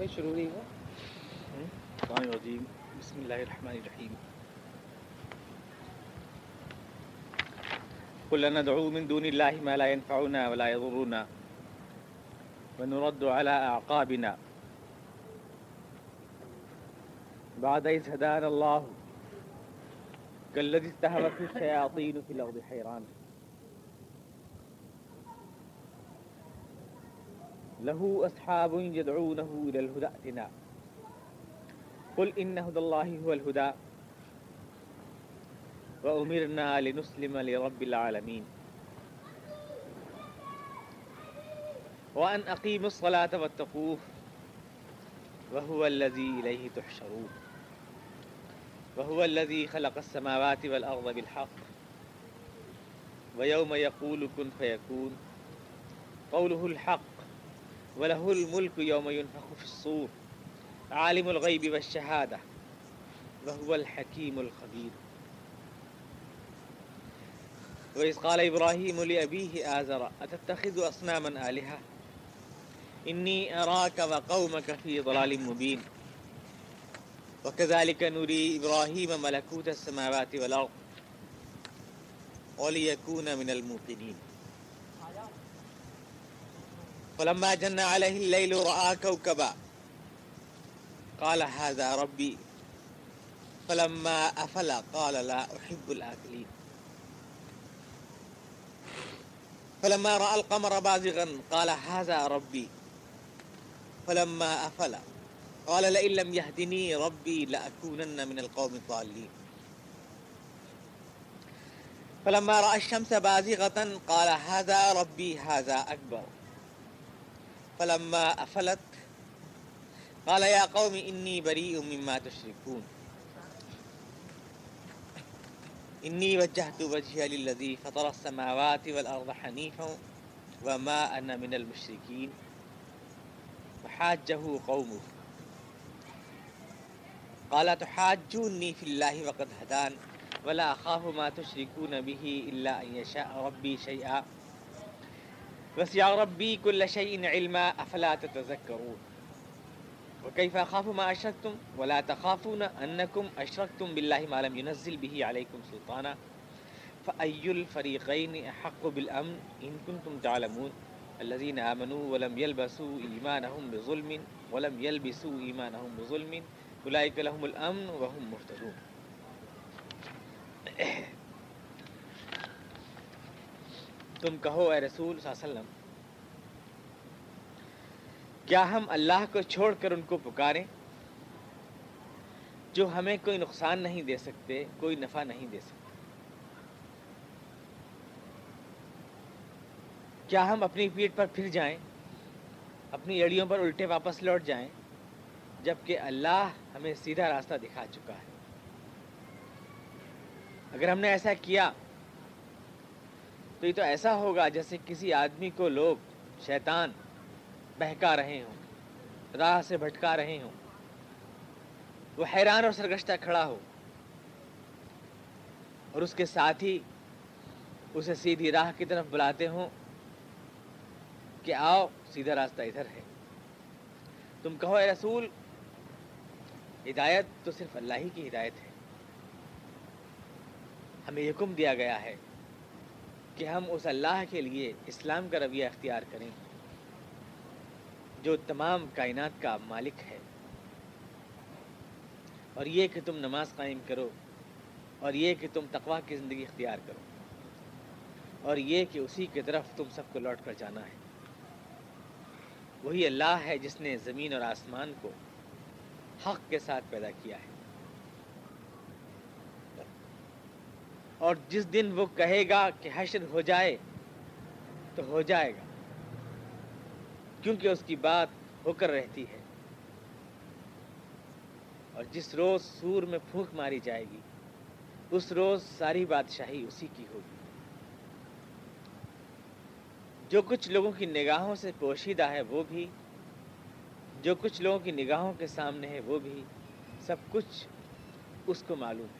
کوئی شروع نہیں ہوا۔ الرحمن الرجیم بسم اللہ الرحمن الرحیم۔ قل ندعو من دون الله ما لا ينفعنا ولا يضرنا ونرد على أعقابنا بعد إذ هدانا الله كالذي استهوته الشياطين في الأرض حيران. له أصحاب يدعونه إلى الهدى ائتنا قل إن هدى الله هو الهدى وأمرنا لنسلم لرب العالمين وأن أقيموا الصلاة واتقوه وهو الذي إليه تحشرون. وهو الذي خلق السماوات والأرض بالحق. ويوم يقول كن فيكون قوله الحق وله الملك يوم ينفخ في الصور، عالم الغيب والشهادة، وهو الحكيم الخبير. وإذ قال إبراهيم لأبيه آزر، أتتخذ أصناما آلهة؟ إني أراك وقومك في ضلال مبين. وكذلك نري إبراهيم ملكوت السماوات والأرض، وليكون من الموقنين. فلما جن عليه الليل رأى كوكبا، قال هذا ربي. فلما أفل قال لا أحب الآكلين فلما رأى القمر بازغا قال هذا ربي. فلما أفل قال لئن لم يهدني ربي لأكونن من القوم الضالين فلما رأى الشمس بازغة قال هذا ربي، هذا أكبر. فلما أفلت، قال يا قوم إني بريء مما تشركون. إني وجهت وجهي للذي فطر السماوات والأرض حنيفا وما أنا من المشركين. فحاجه قومه. قال تحاجوني في الله وقد هدان، ولا أخاف ما تشركون به إلا أن يشاء ربي شيئا. وسع ربي كل شيء علما، أفلا تتذكرون؟ وكيف أخاف ما أشركتم؟ ولا تخافون أنكم أشركتم بالله ما لم ينزل به عليكم سلطانا. فأي الفريقين أحق بالأمن؟ إن كنتم تعلمون. الذين آمنوا ولم يلبسوا إيمانهم بظلم، ولم يلبسوا إيمانهم بظلم، أولئك لهم الأمن وهم مهتدون. تم کہو اے رسول صلی اللہ علیہ وسلم، کیا ہم اللہ کو چھوڑ کر ان کو پکاریں جو ہمیں کوئی نقصان نہیں دے سکتے، کوئی نفع نہیں دے سکتے؟ کیا ہم اپنی پیٹ پر پھر جائیں، اپنی اڑیوں پر الٹے واپس لوٹ جائیں، جبکہ اللہ ہمیں سیدھا راستہ دکھا چکا ہے؟ اگر ہم نے ایسا کیا تو یہ تو ایسا ہوگا جیسے کسی آدمی کو لوگ شیطان بہکا رہے ہوں، راہ سے بھٹکا رہے ہوں۔ وہ حیران اور سرگشتہ کھڑا ہو اور اس کے ساتھ ہی اسے سیدھی راہ کی طرف بلاتے ہوں کہ آؤ، سیدھا راستہ ادھر ہے۔ تم کہو، اے رسول، ہدایت تو صرف اللہ ہی کی ہدایت ہے۔ ہمیں حکم دیا گیا ہے کہ ہم اس اللہ کے لیے اسلام کا رویہ اختیار کریں۔ جو تمام کائنات کا مالک ہے۔ اور یہ کہ تم نماز قائم کرو۔ اور یہ کہ تم تقوا کی زندگی اختیار کرو۔ اور یہ کہ اسی کی طرف تم سب کو لوٹ کر جانا ہے۔ وہی اللہ ہے جس نے زمین اور آسمان کو حق کے ساتھ پیدا کیا ہے۔ اور جس دن وہ کہے گا کہ حشر ہو جائے، تو ہو جائے گا۔ کیونکہ اس کی بات ہو کر رہتی ہے۔ اور جس روز سور میں پھونک ماری جائے گی، اس روز ساری بادشاہی اسی کی ہوگی۔ جو کچھ لوگوں کی نگاہوں سے پوشیدہ ہے، وہ بھی۔ جو کچھ لوگوں کی نگاہوں کے سامنے ہے، وہ بھی۔ سب کچھ اس کو معلوم ہے۔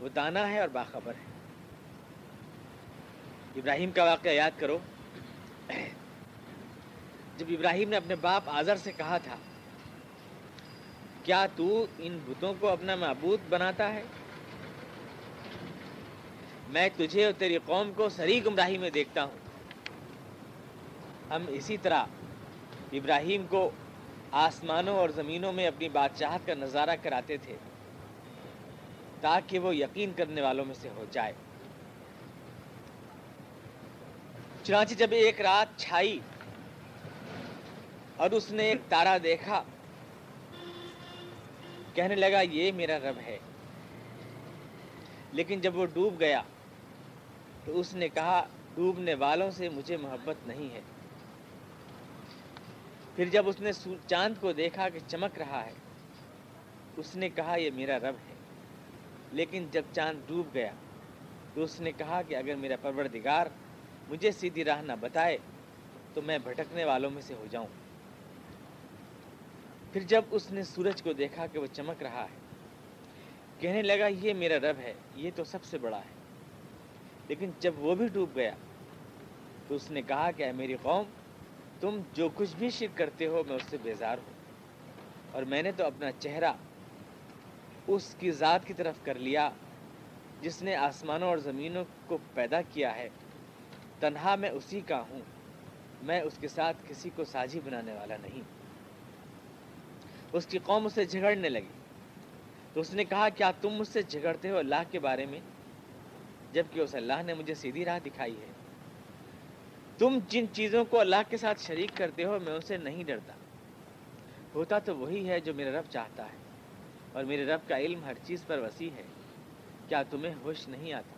وہ دانا ہے اور باخبر ہے۔ ابراہیم کا واقعہ یاد کرو۔ جب ابراہیم نے اپنے باپ آذر سے کہا تھا، کیا تو ان بتوں کو اپنا معبود بناتا ہے؟ میں تجھے اور تیری قوم کو سری گمراہی میں دیکھتا ہوں۔ ہم اسی طرح ابراہیم کو آسمانوں اور زمینوں میں اپنی بادشاہت کا نظارہ کراتے تھے۔ تاکہ وہ یقین کرنے والوں میں سے ہو جائے۔ چنانچہ جب ایک رات چھائی اور اس نے ایک تارا دیکھا، کہنے لگا، یہ میرا رب ہے۔ لیکن جب وہ ڈوب گیا تو اس نے کہا، ڈوبنے والوں سے مجھے محبت نہیں ہے۔ پھر جب اس نے چاند کو دیکھا کہ چمک رہا ہے، اس نے کہا، یہ میرا رب ہے۔ لیکن جب چاند ڈوب گیا تو اس نے کہا کہ اگر میرا پروردگار مجھے سیدھی راہ نہ بتائے تو میں بھٹکنے والوں میں سے ہو جاؤں۔ پھر جب اس نے سورج کو دیکھا کہ وہ چمک رہا ہے، کہنے لگا، یہ میرا رب ہے، یہ تو سب سے بڑا ہے۔ لیکن جب وہ بھی ڈوب گیا تو اس نے کہا کہ اے میری قوم، تم جو کچھ بھی شرک کرتے ہو، میں اس سے بیزار ہوں۔ اور میں نے تو اپنا چہرہ اس کی ذات کی طرف کر لیا، جس نے آسمانوں اور زمینوں کو پیدا کیا ہے۔ تنہا میں اسی کا ہوں۔ میں اس کے ساتھ کسی کو ساجی بنانے والا نہیں۔ اس کی قوم اسے جھگڑنے لگی۔ تو اس نے کہا، کیا تم مجھ سے جھگڑتے ہو اللہ کے بارے میں؟ جبکہ اس اللہ نے مجھے سیدھی راہ دکھائی ہے۔ تم جن چیزوں کو اللہ کے ساتھ شریک کرتے ہو، میں اسے نہیں ڈرتا۔ ہوتا تو وہی ہے جو میرا رب چاہتا ہے۔ اور میرے رب کا علم ہر چیز پر وسیع ہے۔ کیا تمہیں ہوش نہیں آتا؟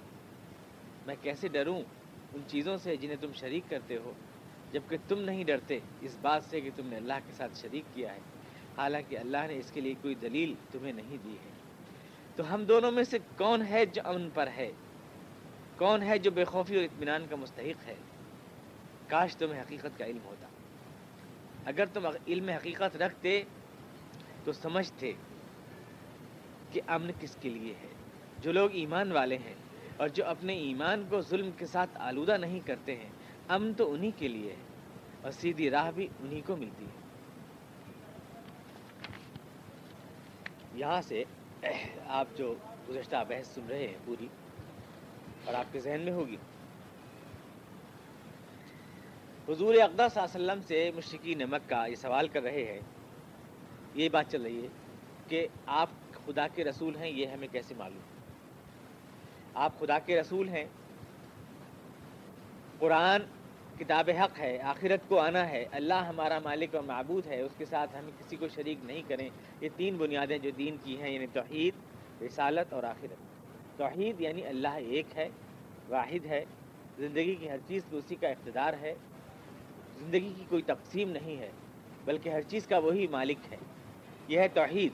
میں کیسے ڈروں ان چیزوں سے جنہیں تم شریک کرتے ہو؟ جبکہ تم نہیں ڈرتے، اس بات سے کہ تم نے اللہ کے ساتھ شریک کیا ہے۔ حالانکہ اللہ نے اس کے لیے کوئی دلیل تمہیں نہیں دی ہے۔ تو ہم دونوں میں سے کون ہے جو امن پر ہے؟ کون ہے جو بے خوفی اور اطمینان کا مستحق ہے؟ کاش تمہیں حقیقت کا علم ہوتا۔ اگر تم علم حقیقت رکھتے تو سمجھتے۔ کہ امن کس کے لیے ہے؟ جو لوگ ایمان والے ہیں اور جو اپنے ایمان کو ظلم کے ساتھ آلودہ نہیں کرتے ہیں، امن تو انہی کے لیے ہے اور سیدھی راہ بھی انہی کو ملتی ہے۔ یہاں سے آپ جو گزشتہ بحث سن رہے ہیں پوری، اور آپ کے ذہن میں ہوگی۔ حضور اقدا صلی اللہ علیہ وسلم سے مشرقی نمک کا یہ سوال کر رہے ہیں، یہ بات چل رہی ہے کہ آپ خدا کے رسول ہیں، یہ ہمیں کیسے معلوم؟ آپ خدا کے رسول ہیں، قرآن کتاب حق ہے، آخرت کو آنا ہے، اللہ ہمارا مالک اور معبود ہے، اس کے ساتھ ہم کسی کو شریک نہیں کریں۔ یہ تین بنیادیں جو دین کی ہیں یعنی توحید، رسالت اور آخرت۔ توحید یعنی اللہ ایک ہے، واحد ہے، زندگی کی ہر چیز کو اسی کا اقتدار ہے۔ زندگی کی کوئی تقسیم نہیں ہے، بلکہ ہر چیز کا وہی مالک ہے۔ یہ ہے توحید۔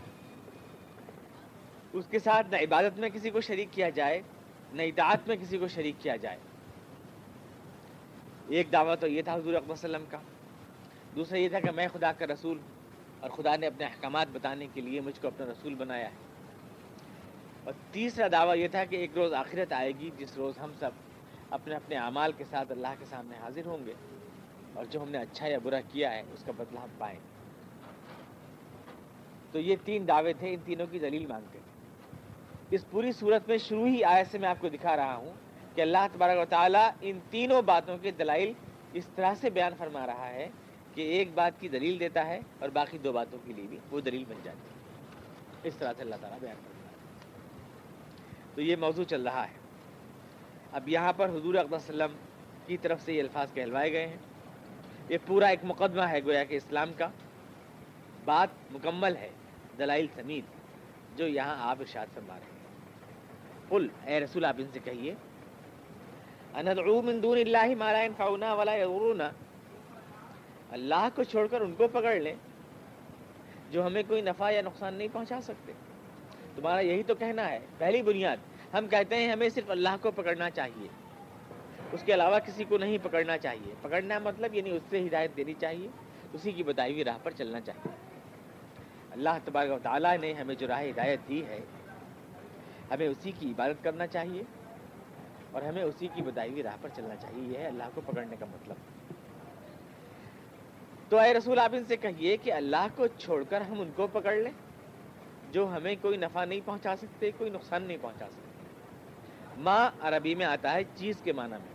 اس کے ساتھ نہ عبادت میں کسی کو شریک کیا جائے، نہ اطاعت میں کسی کو شریک کیا جائے۔ ایک دعویٰ تو یہ تھا حضور اکبر وسلم کا۔ دوسرا یہ تھا کہ میں خدا کا رسول اور خدا نے اپنے احکامات بتانے کے لیے مجھ کو اپنا رسول بنایا ہے۔ اور تیسرا دعویٰ یہ تھا کہ ایک روز آخرت آئے گی، جس روز ہم سب اپنے اپنے اعمال کے ساتھ اللہ کے سامنے حاضر ہوں گے۔ اور جو ہم نے اچھا یا برا کیا ہے، اس کا بدلہ ہم پائیں۔ تو یہ تین دعوے تھے، ان تینوں کی دلیل مانگتے۔ اس پوری صورت میں شروع ہی آئے سے میں آپ کو دکھا رہا ہوں کہ اللہ تبارک و تعالیٰ ان تینوں باتوں کے دلائل اس طرح سے بیان فرما رہا ہے کہ ایک بات کی دلیل دیتا ہے اور باقی دو باتوں کے لیے بھی وہ دلیل بن جاتی ہے۔ اس طرح سے اللہ تعالیٰ بیان فرما رہا ہے۔ تو یہ موضوع چل رہا ہے۔ اب یہاں پر حضور اقبال وسلم کی طرف سے یہ الفاظ کہلوائے گئے ہیں۔ یہ پورا ایک مقدمہ ہے گویا کہ اسلام کا۔ بات مکمل ہے، دلائل سمیت جو یہاں آپ ارشاد فرما رہے ہیں۔ قل، اے رسول، آپ ان سے کہیے، اندعو من دون اللہ ما لا ينفعنا ولا يضرنا اللہ کو چھوڑ کر ان کو پکڑ لیں، جو ہمیں کوئی نفع یا نقصان نہیں پہنچا سکتے۔ تمہارا یہی تو کہنا ہے، پہلی بنیاد، ہم کہتے ہیں ہمیں صرف اللہ کو پکڑنا چاہیے۔ اس کے علاوہ کسی کو نہیں پکڑنا چاہیے۔ پکڑنا مطلب یعنی اس سے ہدایت دینی چاہیے، اسی کی بتائی ہوئی راہ پر چلنا چاہیے۔ اللہ تبارک و تعالیٰ نے ہمیں جو راہ ہدایت دی ہے ہمیں اسی کی عبادت کرنا چاہیے اور ہمیں اسی کی بتائی ہوئی راہ پر چلنا چاہیے یہ ہے اللہ کو پکڑنے کا مطلب۔ تو اے رسول، آپ ان سے کہیے کہ اللہ کو چھوڑ کر ہم ان کو پکڑ لیں، جو ہمیں کوئی نفع نہیں پہنچا سکتے، کوئی نقصان نہیں پہنچا سکتے۔ ماں عربی میں آتا ہے چیز کے معنی میں،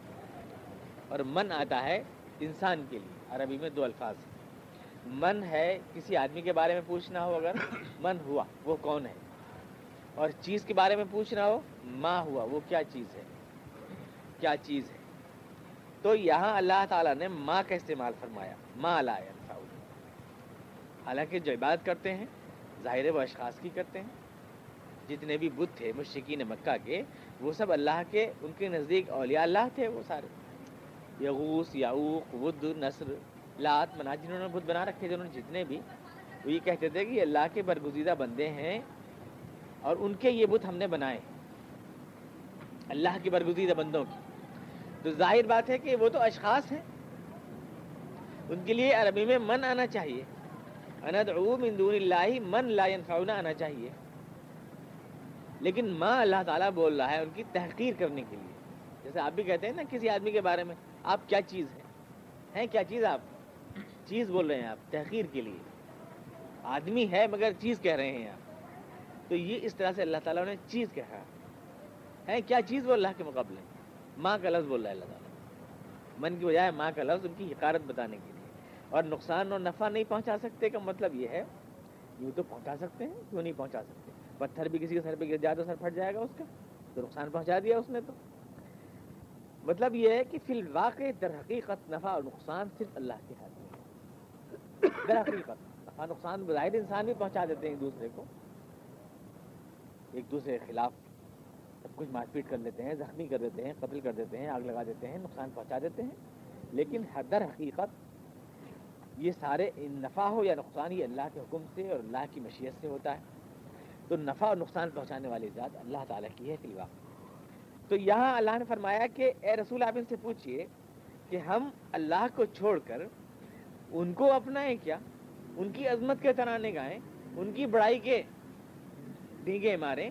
اور من آتا ہے انسان کے لیے۔ عربی میں دو الفاظ ہیں۔ من ہے، کسی آدمی کے بارے میں پوچھنا ہو اگر، من ہوا، وہ کون ہے؟ اور چیز کے بارے میں پوچھنا ہو، ماں ہوا، وہ کیا چیز ہے؟ کیا چیز ہے؟ تو یہاں اللہ تعالیٰ نے ماں کا استعمال فرمایا، ماں لا حالانکہ جو عبادت کرتے ہیں، ظاہر و اشخاص کی کرتے ہیں۔ جتنے بھی بدھ تھے مشرقین مکہ کے، وہ سب اللہ کے، ان کے نزدیک اولیاء اللہ تھے وہ سارے۔ یغوس یعوق ود نصر، لات منا جنہوں نے بدھ بنا رکھے جنہوں نے جتنے بھی۔ وہ یہ کہتے تھے کہ اللہ کے برگزیدہ بندے ہیں اور ان کے یہ بت ہم نے بنائے اللہ کے برگزیدہ بندوں کی۔ تو ظاہر بات ہے کہ وہ تو اشخاص ہیں۔ ان کے لیے عربی میں من آنا چاہیے۔ اندعو من دون اللہ من لا ينفعنا آنا چاہیے۔ لیکن ماں اللہ تعالیٰ بول رہا ہے ان کی تحقیر کرنے کے لیے۔ جیسے آپ بھی کہتے ہیں نا کسی آدمی کے بارے میں، آپ کیا چیز ہیں؟ ہیں کیا چیز آپ؟ چیز بول رہے ہیں آپ تحقیر کے لیے۔ آدمی ہے مگر چیز کہہ رہے ہیں آپ۔ تو یہ اس طرح سے اللہ تعالیٰ نے چیز کہا ہے۔ کیا چیز وہ اللہ کے مقابلے؟ ماں کا لفظ بول رہا ہے اللہ تعالیٰ۔ من کی بجائے ماں کا لفظ ان کی حکارت بتانے کے لیے۔ اور نقصان اور نفع نہیں پہنچا سکتے کا مطلب یہ ہے، یوں تو پہنچا سکتے ہیں کیوں نہیں پہنچا سکتے۔ پتھر بھی کسی کے سر پہ گر جائے تو سر پھٹ جائے گا اس کا، تو نقصان پہنچا دیا اس نے تو۔ مطلب یہ ہے کہ فی الواقع در حقیقت نفع اور نقصان صرف اللہ کے ہاتھ میں در حقیقت نفع نقصان بظاہر انسان بھی پہنچا دیتے ہیں ایک دوسرے کو۔ ایک دوسرے کے خلاف سب کچھ مار پیٹ کر لیتے ہیں، زخمی کر دیتے ہیں، قتل کر دیتے ہیں، آگ لگا دیتے ہیں، نقصان پہنچا دیتے ہیں۔ لیکن در حقیقت یہ سارے نفع ہو یا نقصان یہ اللہ کے حکم سے اور اللہ کی مشیت سے ہوتا ہے۔ تو نفع اور نقصان پہنچانے والی ذات اللہ تعالیٰ کی ہے فی تو یہاں اللہ نے فرمایا کہ اے رسول آپ ان سے پوچھئے کہ ہم اللہ کو چھوڑ کر ان کو اپنائیں کیا؟ ان کی عظمت کے ترانے گائیں ان کی بڑائی کے ڈھیگے ماریں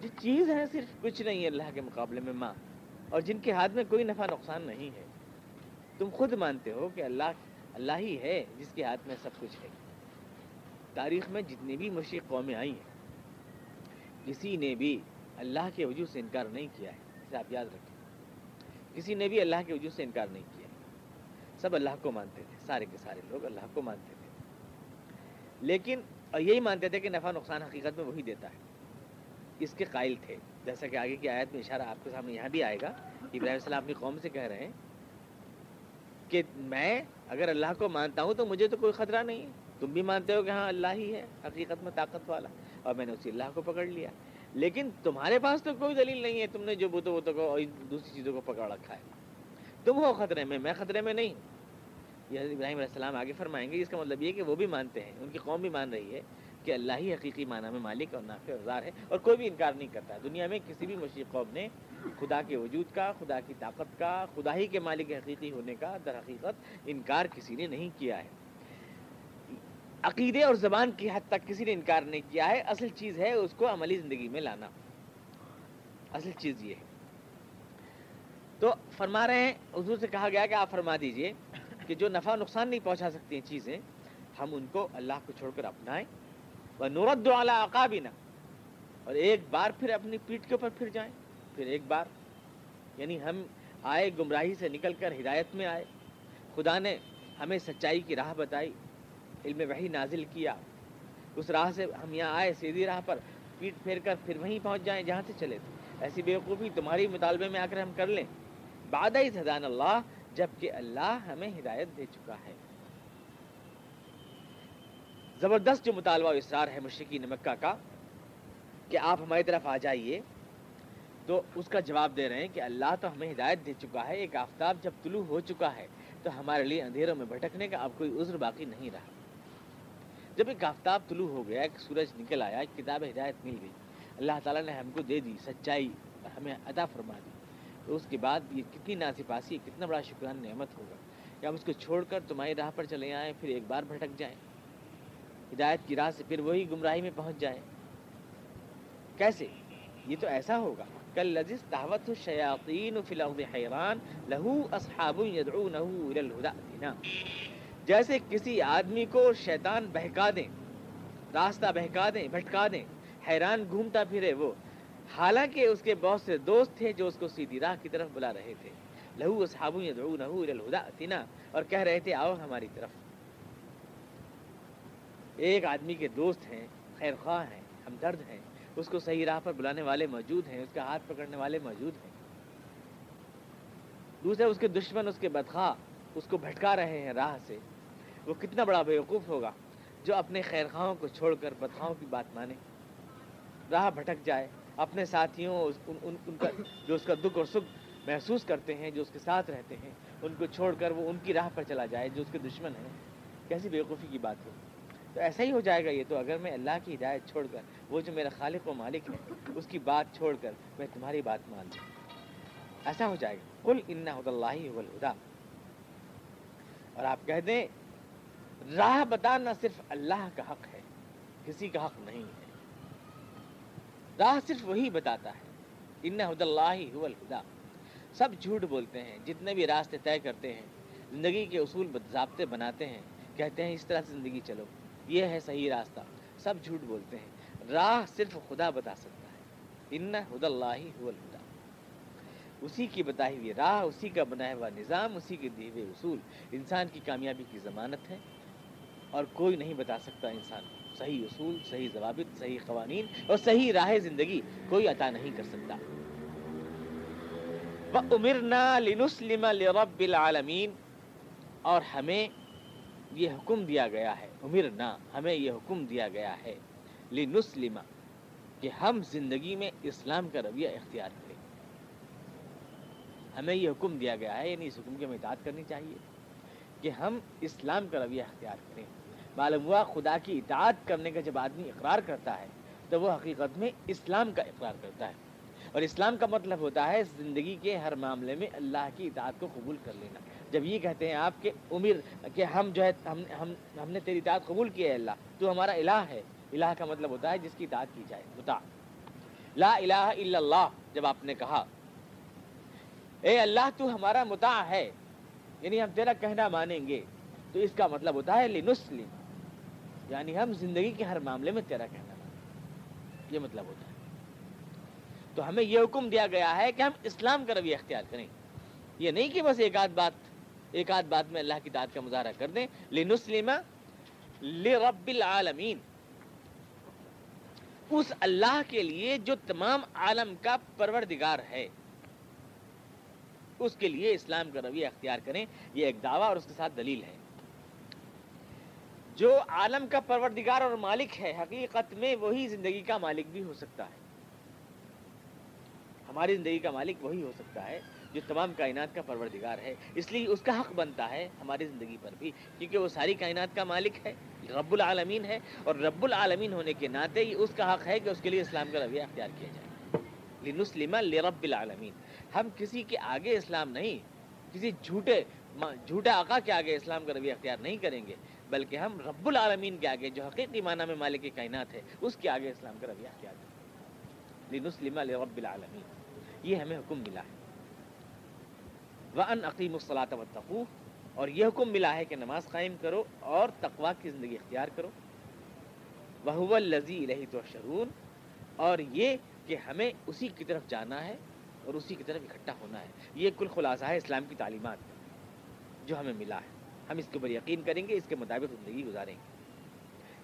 جو چیز ہے صرف کچھ نہیں ہے اللہ کے مقابلے میں ماں، اور جن کے ہاتھ میں کوئی نفع نقصان نہیں ہے۔ تم خود مانتے ہو کہ اللہ اللہ ہی ہے جس کے ہاتھ میں سب کچھ ہے۔ تاریخ میں جتنی بھی مشرق قومیں آئی ہیں، کسی نے بھی اللہ کے وجود سے انکار نہیں کیا ہے۔ اسے آپ یاد رکھیں۔ کسی نے بھی اللہ کے وجود سے انکار نہیں کیا ہے۔ سب اللہ کو مانتے تھے، سارے کے سارے لوگ اللہ کو مانتے تھے۔ لیکن اور یہی مانتے تھے کہ نفع نقصان حقیقت میں وہی دیتا ہے۔ اس کے قائل تھے۔ جیسا کہ آگے کی آیت میں اشارہ آپ کے سامنے یہاں بھی آئے گا۔ ابراہیم السلام اپنی قوم سے کہہ رہے ہیں کہ میں اگر اللہ کو مانتا ہوں تو مجھے تو کوئی خطرہ نہیں ہے۔ تم بھی مانتے ہو کہ ہاں اللہ ہی ہے، حقیقت میں طاقت والا۔ اور میں نے اسی اللہ کو پکڑ لیا۔ لیکن تمہارے پاس تو کوئی دلیل نہیں ہے۔ تم نے جو بوتو بوتو کو دوسری چیزوں کو پکڑ رکھا ہے۔ تم ہو خطرے میں میں خطرے میں نہیں۔ یہ حضرت ابراہیم علیہ السلام آگے فرمائیں گے اس کا مطلب یہ کہ وہ بھی مانتے ہیں، ان کی قوم بھی مان رہی ہے کہ اللہ ہی حقیقی معنی میں مالک اور نافع اور ہے اور کوئی بھی انکار نہیں کرتا۔ دنیا میں کسی بھی مشرق قوم نے خدا کے وجود کا، خدا کی طاقت کا، خدا ہی کے مالک حقیقی ہونے کا در حقیقت انکار کسی نے نہیں کیا ہے۔ عقیدے اور زبان کی حد تک کسی نے انکار نہیں کیا ہے۔ اصل چیز ہے اس کو عملی زندگی میں لانا۔ اصل چیز یہ ہے۔ تو فرما رہے ہیں، حضور سے کہا گیا کہ آپ فرما دیجیے کہ جو نفع نقصان نہیں پہنچا سکتی ہیں چیزیں، ہم ان کو اللہ کو چھوڑ کر اپنائیں۔ وہ نورد والا عقابینہ اور ایک بار پھر اپنی پیٹھ کے اوپر پھر جائیں۔ پھر ایک بار یعنی ہم آئے گمراہی سے نکل کر ہدایت میں آئے۔ خدا نے ہمیں سچائی کی راہ بتائی، علم وحی نازل کیا۔ اس راہ سے ہم یہاں آئے، سیدھی راہ پر پیٹ پھیر کر پھر وہیں پہنچ جائیں، جہاں سے چلے۔ تھے ایسی بیوقوفی تمہاری مطالبے میں آ کر ہم کر لیں۔ بعد حضان اللہ جبکہ اللہ ہمیں ہدایت دے چکا ہے۔ زبردست جو مطالبہ و اصرار ہے مشرقین مکہ کا کہ آپ ہماری طرف آ جائیے، تو اس کا جواب دے رہے ہیں کہ اللہ تو ہمیں ہدایت دے چکا ہے، ایک آفتاب جب طلوع ہو چکا ہے تو ہمارے لیے اندھیروں میں بھٹکنے کا اب کوئی عذر باقی نہیں رہا۔ جب ایک آفتاب طلوع ہو گیا، ایک سورج نکل آیا، ایک کتاب ہدایت مل گئی۔ اللہ تعالیٰ نے ہم کو دے دی، سچائی ہمیں عطا فرما دی۔ تو اس کے بعد یہ کتنی ناصفاسی کتنا بڑا شکران نعمت ہوگا کہ ہم اس کو چھوڑ کر تمہاری راہ پر چلے آئیں، پھر ایک بار بھٹک جائیں۔ ہدایت کی راہ سے پھر وہی گمراہی میں پہنچ جائیں۔ کیسے؟ یہ تو ایسا ہوگا۔ کل لذیذ دعوت الشیاطین فی الارض حیران، لہو اصحاب یدعونہ الى الہدى دینا جیسے کسی آدمی کو شیطان بہکا دیں، راستہ بہکا دیں، بھٹکا دیں، حیران گھومتا پھرے وہ حالانکہ اس کے بہت سے دوست تھے جو اس کو سیدھی راہ کی طرف بلا رہے تھے۔ لہو اصحاب یدعونہو الہدا اتنا اور کہہ رہے تھے، آؤ ہماری طرف۔ ایک آدمی کے دوست ہیں خیر خواہ ہیں، ہمدرد ہیں۔ اس کو صحیح راہ پر بلانے والے موجود ہیں، اس کا ہاتھ پکڑنے والے موجود ہیں۔ دوسرے، اس کے دشمن، اس کے بدخواہ، اس کو بھٹکا رہے ہیں راہ سے۔ وہ کتنا بڑا بیوقوف ہوگا جو اپنے خیر خواہوں کو چھوڑ کر بدخواہوں کی بات مانے۔ راہ بھٹک جائے۔ اپنے ساتھیوں اس ان, ان, ان کا جو اس کا دکھ اور سکھ محسوس کرتے ہیں جو اس کے ساتھ رہتے ہیں ان کو چھوڑ کر وہ ان کی راہ پر چلا جائے جو اس کے دشمن ہیں۔ کیسی بیوقوفی کی بات ہے؟ تو ایسا ہی ہو جائے گا یہ تو اگر میں اللہ کی ہدایت چھوڑ کر وہ جو میرا خالق و مالک ہے اس کی بات چھوڑ کر میں تمہاری بات مان لوں۔ ایسا ہو جائے گا۔ کل ان اللہ الہدا اور آپ کہہ دیں راہ بتانا صرف اللہ کا حق ہے کسی کا حق نہیں۔ ہے راہ صرف وہی بتاتا ہے۔ ان حد اللہ الہدا سب جھوٹ بولتے ہیں، جتنے بھی راستے طے کرتے ہیں، زندگی کے اصول ضابطے بناتے ہیں۔ کہتے ہیں، اس طرح سے زندگی چلو۔ یہ ہے صحیح راستہ۔ سب جھوٹ بولتے ہیں۔ راہ صرف خدا بتا سکتا ہے۔ ان حد اللہ الہدا اسی کی بتائی ہوئی راہ، اسی کا بنایا ہوا نظام، اسی کے دیے ہوئے اصول۔ انسان کی کامیابی کی ضمانت ہے اور کوئی نہیں بتا سکتا انسان کو۔ صحیح اصول، صحیح ضوابط، صحیح قوانین اور صحیح راہ زندگی کوئی عطا نہیں کر سکتا۔ وَأُمِرْنَا لِنُسْلِمَ لِرَبِّ الْعَالَمِينَ۔ اور ہمیں یہ حکم دیا گیا ہے، امرنا، ہمیں یہ حکم دیا گیا ہے، لِنُسْلِمَ، کہ ہم زندگی میں اسلام کا رویہ اختیار کریں۔ ہمیں یہ حکم دیا گیا ہے یعنی اس حکم کی ہمیں اطاعت کرنی چاہیے کہ ہم اسلام کا رویہ اختیار کریں۔ معلوم ہوا خدا کی اطاعت کرنے کا جب آدمی اقرار کرتا ہے، تو وہ حقیقت میں اسلام کا اقرار کرتا ہے۔ اور اسلام کا مطلب ہوتا ہے زندگی کے ہر معاملے میں اللہ کی اطاعت کو قبول کر لینا۔ جب یہ کہتے ہیں آپ کہ عمر کہ ہم جو ہے، ہم ہم ہم نے تیری اطاعت قبول کی ہے اللہ، تو ہمارا الہ ہے۔ الہ کا مطلب ہوتا ہے جس کی اطاعت کی جائے متا لا الہ الا اللہ، جب آپ نے کہا، اے اللہ تو ہمارا متا ہے یعنی ہم تیرا کہنا مانیں گے، تو اس کا مطلب ہوتا ہے لنسلم۔ یعنی ہم زندگی کے ہر معاملے میں تیرا کہنا یہ مطلب ہوتا ہے۔ تو ہمیں یہ حکم دیا گیا ہے کہ ہم اسلام کا رویہ اختیار کریں۔ یہ نہیں کہ بس ایک آدھ بات، ایک آدھ بات میں اللہ کی داد کا مظاہرہ کر دیں۔ لنسلم لرب العالمین۔ اس اللہ کے لیے جو تمام عالم کا پروردگار ہے۔ اس کے لیے اسلام کا رویہ اختیار کریں۔ یہ ایک دعویٰ اور اس کے ساتھ دلیل ہے۔ جو عالم کا پروردگار اور مالک ہے، حقیقت میں وہی زندگی کا مالک بھی ہو سکتا ہے۔ ہماری زندگی کا مالک وہی ہو سکتا ہے جو تمام کائنات کا پروردگار ہے۔ اس لیے اس کا حق بنتا ہے ہماری زندگی پر بھی، کیونکہ وہ ساری کائنات کا مالک ہے رب العالمین ہے اور رب العالمین ہونے کے ناطے اس کا حق ہے کہ اس کے لیے اسلام کا رویہ اختیار کیا جائے۔ لنسلم لرب العالمین۔ ہم کسی کے آگے اسلام نہیں، کسی جھوٹے جھوٹے آقا کے آگے اسلام کا رویہ اختیار نہیں کریں گے۔ بلکہ ہم رب العالمین کے آگے جو حقیقی معنی میں مالک کائنات ہے، اس کے آگے اسلام کا رویہ اختیار کریں لنسلم لرب العالمین۔ یہ ہمیں حکم ملا ہے۔ وَأَنْ عقیم الصلاۃ و اور یہ حکم ملا ہے کہ نماز قائم کرو اور تقوا کی زندگی اختیار کرو۔ وہ الزی الہی تو شرون اور یہ کہ ہمیں اسی کی طرف جانا ہے اور اسی کی طرف اکٹھا ہونا ہے۔ یہ کل خلاصہ ہے اسلام کی تعلیمات جو ہمیں ملا ہے۔ ہم اس کے اوپر یقین کریں گے، اس کے مطابق زندگی گزاریں گے۔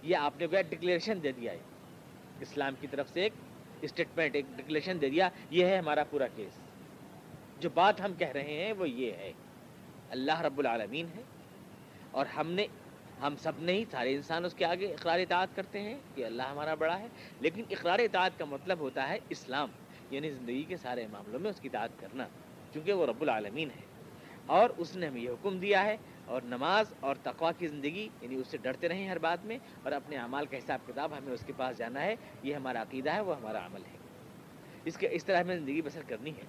یہ آپ نے ڈکلیریشن دے دیا ہے۔ اسلام کی طرف سے ایک اسٹیٹمنٹ ایک ڈکلیریشن دے دیا۔ یہ ہے ہمارا پورا کیس جو بات ہم کہہ رہے ہیں، وہ یہ ہے۔ اللہ رب العالمین ہے۔ اور ہم نے، ہم سب نے ہی سارے انسان اس کے آگے اقرار اطاعت کرتے ہیں کہ اللہ ہمارا بڑا ہے۔ لیکن اقرار اطاعت کا مطلب ہوتا ہے اسلام یعنی زندگی کے سارے معاملوں میں اس کی اطاعت کرنا کیونکہ وہ رب العالمین ہے۔ اور اس نے ہمیں یہ حکم دیا ہے اور نماز اور تقوا کی زندگی یعنی اس سے ڈرتے رہیں ہر بات میں اور اپنے اعمال کا حساب کتاب ہمیں اس کے پاس جانا ہے، یہ ہمارا عقیدہ ہے، وہ ہمارا عمل ہے۔ اس کے، اس طرح ہمیں زندگی بسر کرنی ہے۔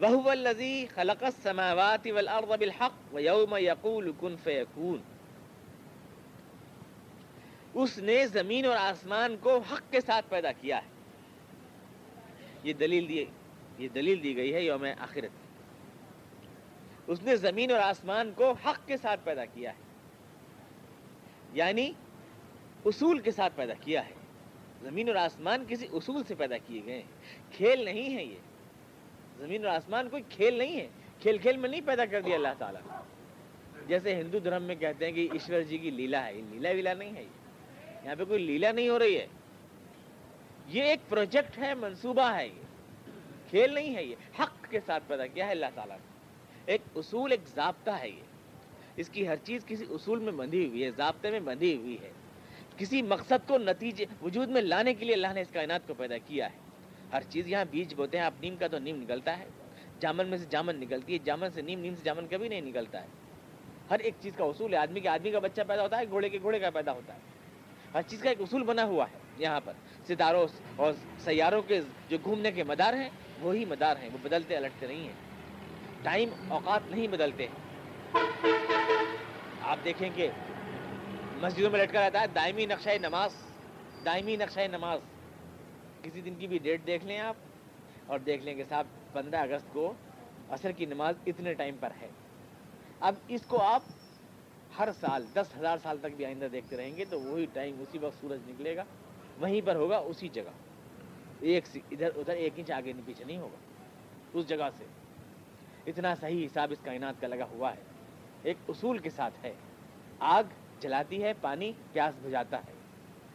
وہ الذی خلق السماوات والارض بالحق ويوم يقول كن فيكون۔ اس نے زمین اور آسمان کو حق کے ساتھ پیدا کیا ہے۔ یہ دلیل دی، یہ دلیل دی گئی ہے یوم آخرت۔ اس نے زمین اور آسمان کو حق کے ساتھ پیدا کیا ہے۔ یعنی اصول کے ساتھ پیدا کیا ہے۔ زمین اور آسمان کسی اصول سے پیدا کیے گئے ہیں۔ کھیل نہیں ہے یہ۔ زمین اور آسمان کوئی کھیل نہیں ہے۔ کھیل کھیل میں نہیں پیدا کر دیا اللہ تعالیٰ۔ جیسے ہندو دھرم میں کہتے ہیں کہ ایشور جی کی لیلا ہے۔ لیلا ویلا نہیں ہے یہ۔ یہاں پہ کوئی لیلا نہیں ہو رہی ہے۔ یہ ایک پروجیکٹ ہے، منصوبہ ہے یہ۔ کھیل نہیں ہے یہ۔ حق کے ساتھ پیدا کیا ہے اللہ تعالیٰ نے۔ ایک اصول، ایک ضابطہ ہے یہ۔ اس کی ہر چیز کسی اصول میں بندھی ہوئی ہے، ضابطے میں بندھی ہوئی ہے۔ کسی مقصد کو نتیجے، وجود میں لانے کے لیے اللہ نے اس کائنات کو پیدا کیا ہے۔ ہر چیز یہاں بیج بوتے ہیں، آپ نیم کا تو نیم نکلتا ہے۔ جامن میں سے جامن نکلتی ہے، جامن سے نیم نیم سے جامن کبھی نہیں نکلتا ہے۔ ہر ایک چیز کا اصول ہے، آدمی کے، آدمی کا بچہ پیدا ہوتا ہے، گھوڑے کے گھوڑے کا پیدا ہوتا ہے۔ ہر چیز کا ایک اصول بنا ہوا ہے یہاں پر۔ ستاروں اور سیاروں کے جو گھومنے کے مدار ہیں، وہی مدار ہیں، وہ بدلتے الٹتے نہیں ہیں۔ ٹائم اوقات نہیں بدلتے۔ آپ دیکھیں کہ مسجدوں میں لٹکا رہتا ہے، دائمی نقشہ نماز، دائمی نقشہ نماز۔ کسی دن کی بھی ڈیٹ دیکھ لیں آپ اور دیکھ لیں کہ صاحب، پندرہ اگست کو عصر کی نماز اتنے ٹائم پر ہے۔ اب اس کو آپ ہر سال، دس ہزار سال تک بھی آئندہ دیکھتے رہیں گے تو وہی ٹائم، اسی وقت سورج نکلے گا۔ وہیں پر ہوگا، اسی جگہ۔ ایک ادھر ادھر، ایک انچ آگے پیچھے نہیں ہوگا۔ اس جگہ سے۔ اتنا صحیح حساب اس کائنات کا لگا ہوا ہے۔ ایک اصول کے ساتھ ہے۔ آگ جلاتی ہے، پانی پیاس بجاتا ہے۔